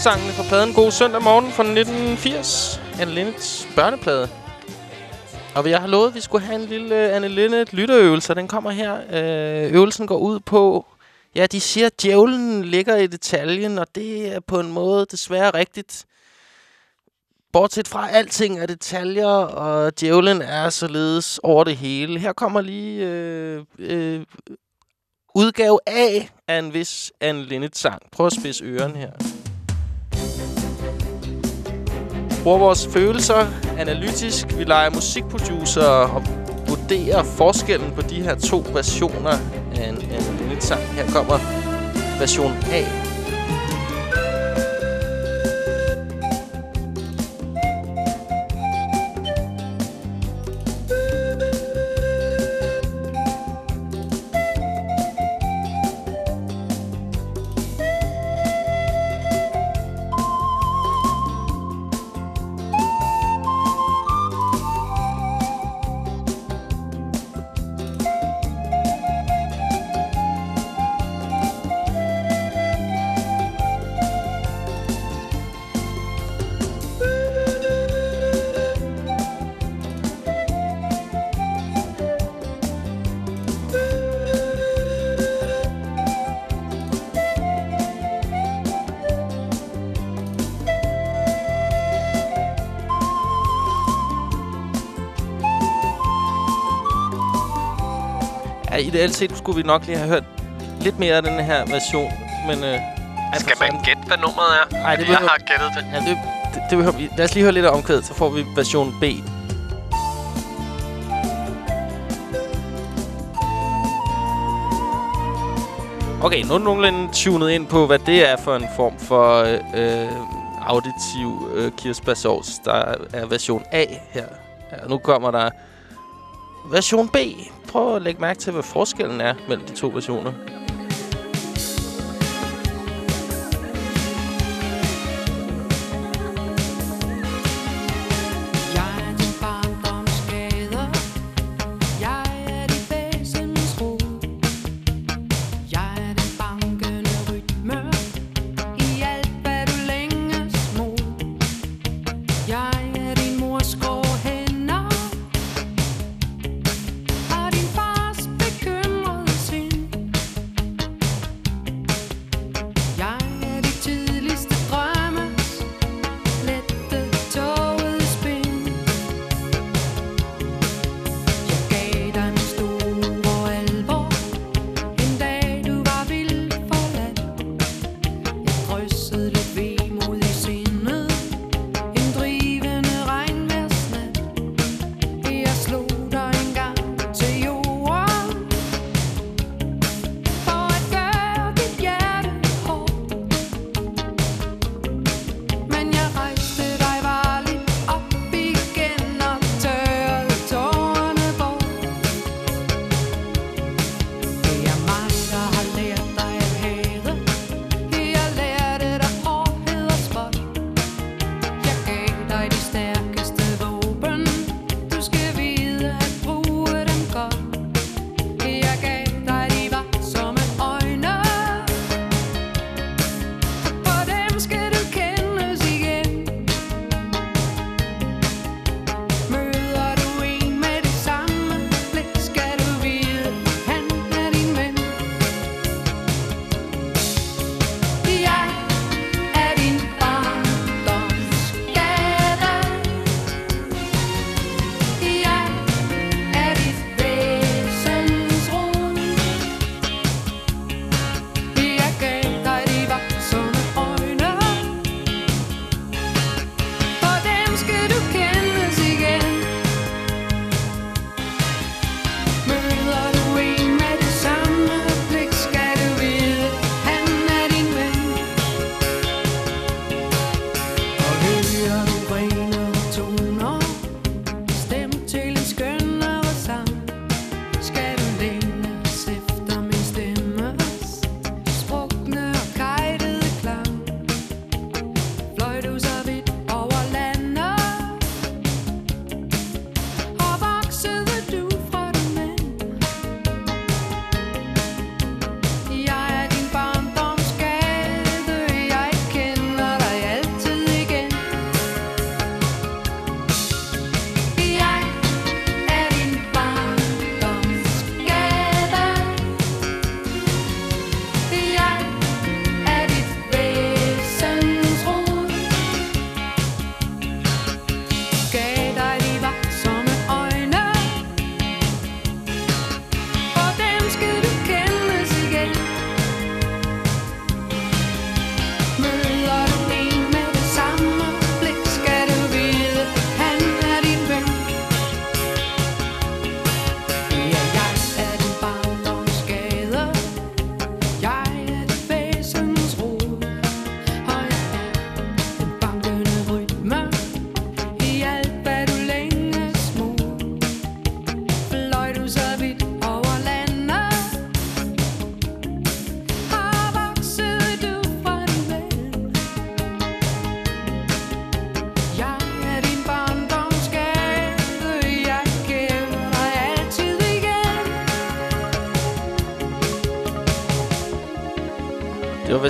sangene fra pladen God Søndag Morgen fra 1980. Anne Linnets børneplade. Og jeg har lovet, at vi skulle have en lille øh, Anne Linnet lytterøvelse, den kommer her. Øh, øvelsen går ud på... Ja, de siger, at djævlen ligger i detaljen, og det er på en måde desværre rigtigt. Bortset fra alting er detaljer, og djævlen er således over det hele. Her kommer lige øh, øh, udgave A af en vis Anne Linnet sang. Prøv at spidse ørerne her. Bruger vores følelser analytisk. Vi leger musikproducer og vurderer forskellen på de her to versioner af en, af en sang. Her kommer version A. ideelt set skulle vi nok lige have hørt lidt mere af den her version, men... Øh, ej,
Skal man gætte, hvad nummeret er?
Ej, det
Fordi jeg
behøver-
har gættet det.
Ja, det, det, det behøver vi. Lad os lige høre lidt af omkvædet, så får vi version B. Okay, nu er nogenlunde tunet ind på, hvad det er for en form for øh, øh, auditiv øh, kirsebærsauce. Der er version A her. Ja, nu kommer der version B. Prøv at lægge mærke til, hvad forskellen er mellem de to versioner.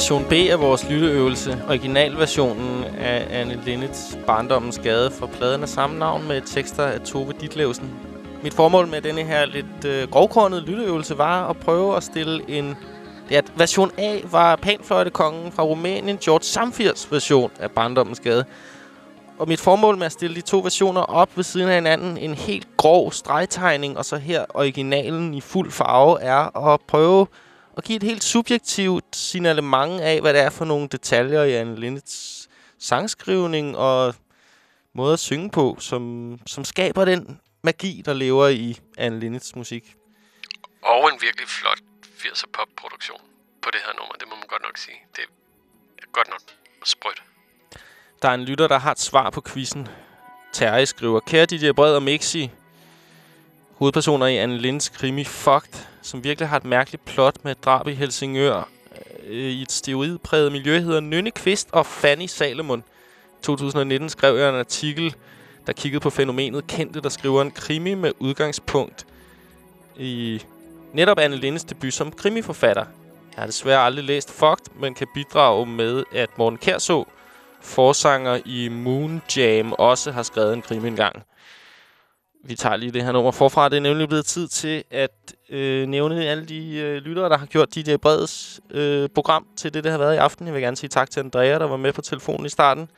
Version B af vores lytteøvelse. Originalversionen af Anne Linnets Barndommens Gade fra pladen af samme navn med tekster af Tove Ditlevsen. Mit formål med denne her lidt øh, grovkornede lytteøvelse var at prøve at stille en... Ja, version A var panfløjtekongen fra Rumænien, George Samfirs version af Barndommens Gade. Og mit formål med at stille de to versioner op ved siden af hinanden, en helt grov stregtegning, og så her originalen i fuld farve, er at prøve at give et helt subjektivt signalement af, hvad det er for nogle detaljer i Anne Linnets sangskrivning og måde at synge på, som, som skaber den magi, der lever i Anne Linnets musik.
Og en virkelig flot 80'er pop-produktion på det her nummer, det må man godt nok sige. Det er godt nok sprødt.
Der er en lytter, der har et svar på quizzen. Terje skriver, Kære DJ Bred og Mixi, hovedpersoner i Anne Linds krimi Fucked, som virkelig har et mærkeligt plot med et drab i Helsingør. Øh, I et steroidpræget miljø hedder Nynne Kvist og Fanny Salomon. I 2019 skrev jeg en artikel, der kiggede på fænomenet kendte, der skriver en krimi med udgangspunkt i netop Anne Lindes debut som krimiforfatter. Jeg har desværre aldrig læst Fucked, men kan bidrage med, at Morten Kærså, forsanger i Moon Jam, også har skrevet en krimi engang. Vi tager lige det her nummer forfra. Det er nemlig blevet tid til at øh, nævne alle de øh, lyttere, der har gjort DJ Breds øh, program til det, det har været i aften. Jeg vil gerne sige tak til Andrea, der var med på telefonen i starten.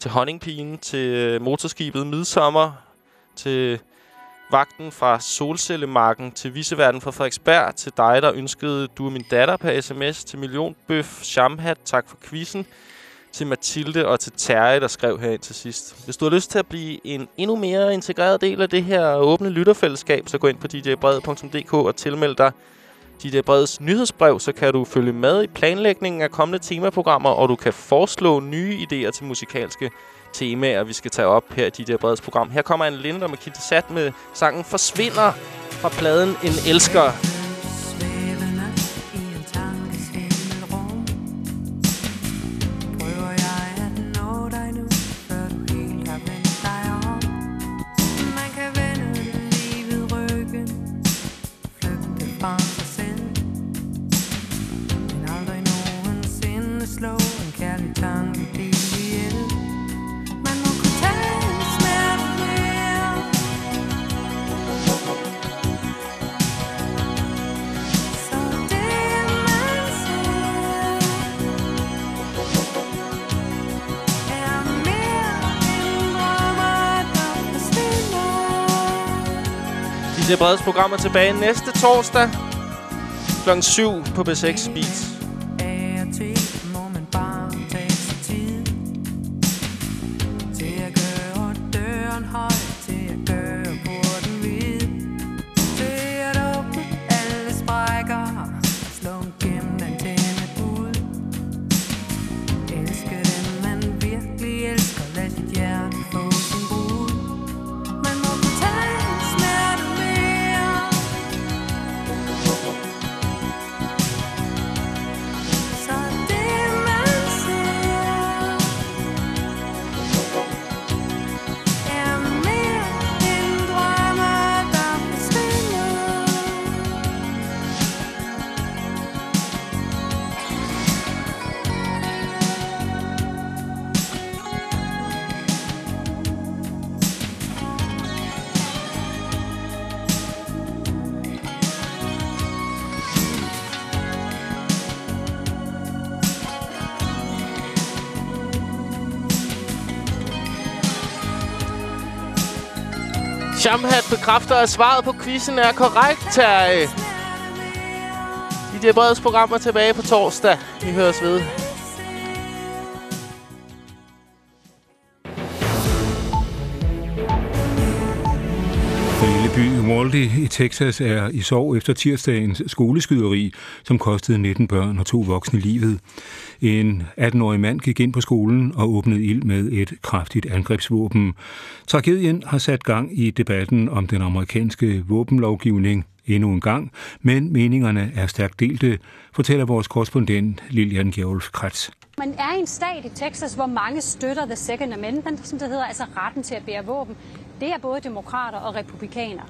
Til Honningpigen, til øh, motorskibet Midsommer, til vagten fra Solcellemarken, til Viseverden fra Frederiksberg, til dig, der ønskede Du er min datter på sms, til Millionbøf, Shamhat, tak for quizzen, til Mathilde og til Terje, der skrev her til sidst. Hvis du har lyst til at blive en endnu mere integreret del af det her åbne lytterfællesskab, så gå ind på djbred.dk og tilmeld dig DJ Breds nyhedsbrev, så kan du følge med i planlægningen af kommende temaprogrammer, og du kan foreslå nye idéer til musikalske temaer, vi skal tage op her i DJ Breds program. Her kommer en Linde og Makita Sat med sangen Forsvinder fra pladen En Elsker.
Det
DJ Breds program er tilbage næste torsdag kl. 7 på B6 Beats. Shamhat bekræfter, at svaret på quizzen er korrekt, Terje. DJ Breds program er tilbage på torsdag. Vi høres ved.
Uvalde i Texas er i sorg efter tirsdagens skoleskyderi, som kostede 19 børn og to voksne livet. En 18-årig mand gik ind på skolen og åbnede ild med et kraftigt angrebsvåben. Tragedien har sat gang i debatten om den amerikanske våbenlovgivning endnu en gang, men meningerne er stærkt delte, fortæller vores korrespondent Lilian Gjolf Kratz.
Man er i en stat i Texas, hvor mange støtter The Second Amendment, som det hedder, altså retten til at bære våben. Det er både demokrater og republikanere.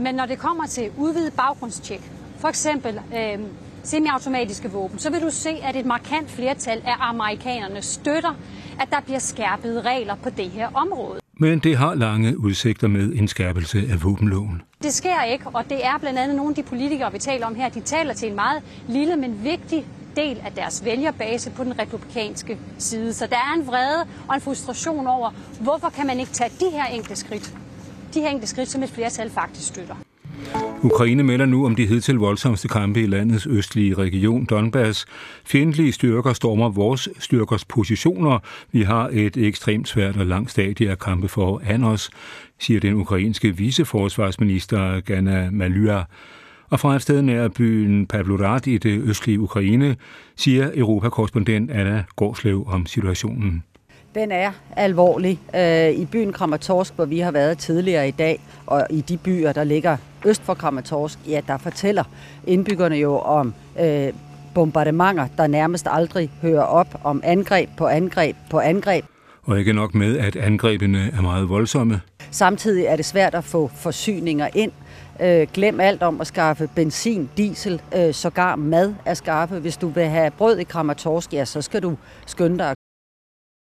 Men når det kommer til udvidet baggrundstjek, for eksempel øh, semiautomatiske våben, så vil du se, at et markant flertal af amerikanerne støtter, at der bliver skærpede regler på det her område.
Men det har lange udsigter med en skærpelse af våbenloven.
Det sker ikke, og det er blandt andet nogle af de politikere, vi taler om her, de taler til en meget lille, men vigtig del af deres vælgerbase på den republikanske side. Så der er en vrede og en frustration over, hvorfor kan man ikke tage de her enkelte skridt, de her enkelte skridt, som et flertal faktisk støtter.
Ukraine melder nu om de hidtil voldsomste kampe i landets østlige region Donbass. Fjendtlige styrker stormer vores styrkers positioner. Vi har et ekstremt svært og langt stadie af kampe for an os, siger den ukrainske viceforsvarsminister Gana Malya. Og fra et sted nær byen Pavlorad i det østlige Ukraine, siger Europakorrespondent Anna Gårdslev om situationen.
Den er alvorlig. Øh, I byen Kramatorsk, hvor vi har været tidligere i dag, og i de byer, der ligger øst for Kramatorsk, ja, der fortæller indbyggerne jo om øh, bombardementer, der nærmest aldrig hører op, om angreb på angreb på angreb.
Og ikke nok med, at angrebene er meget voldsomme.
Samtidig er det svært at få forsyninger ind. Øh, glem alt om at skaffe benzin, diesel, øh, sågar mad at skaffe. Hvis du vil have brød i Kramatorsk, ja, så skal du skynde dig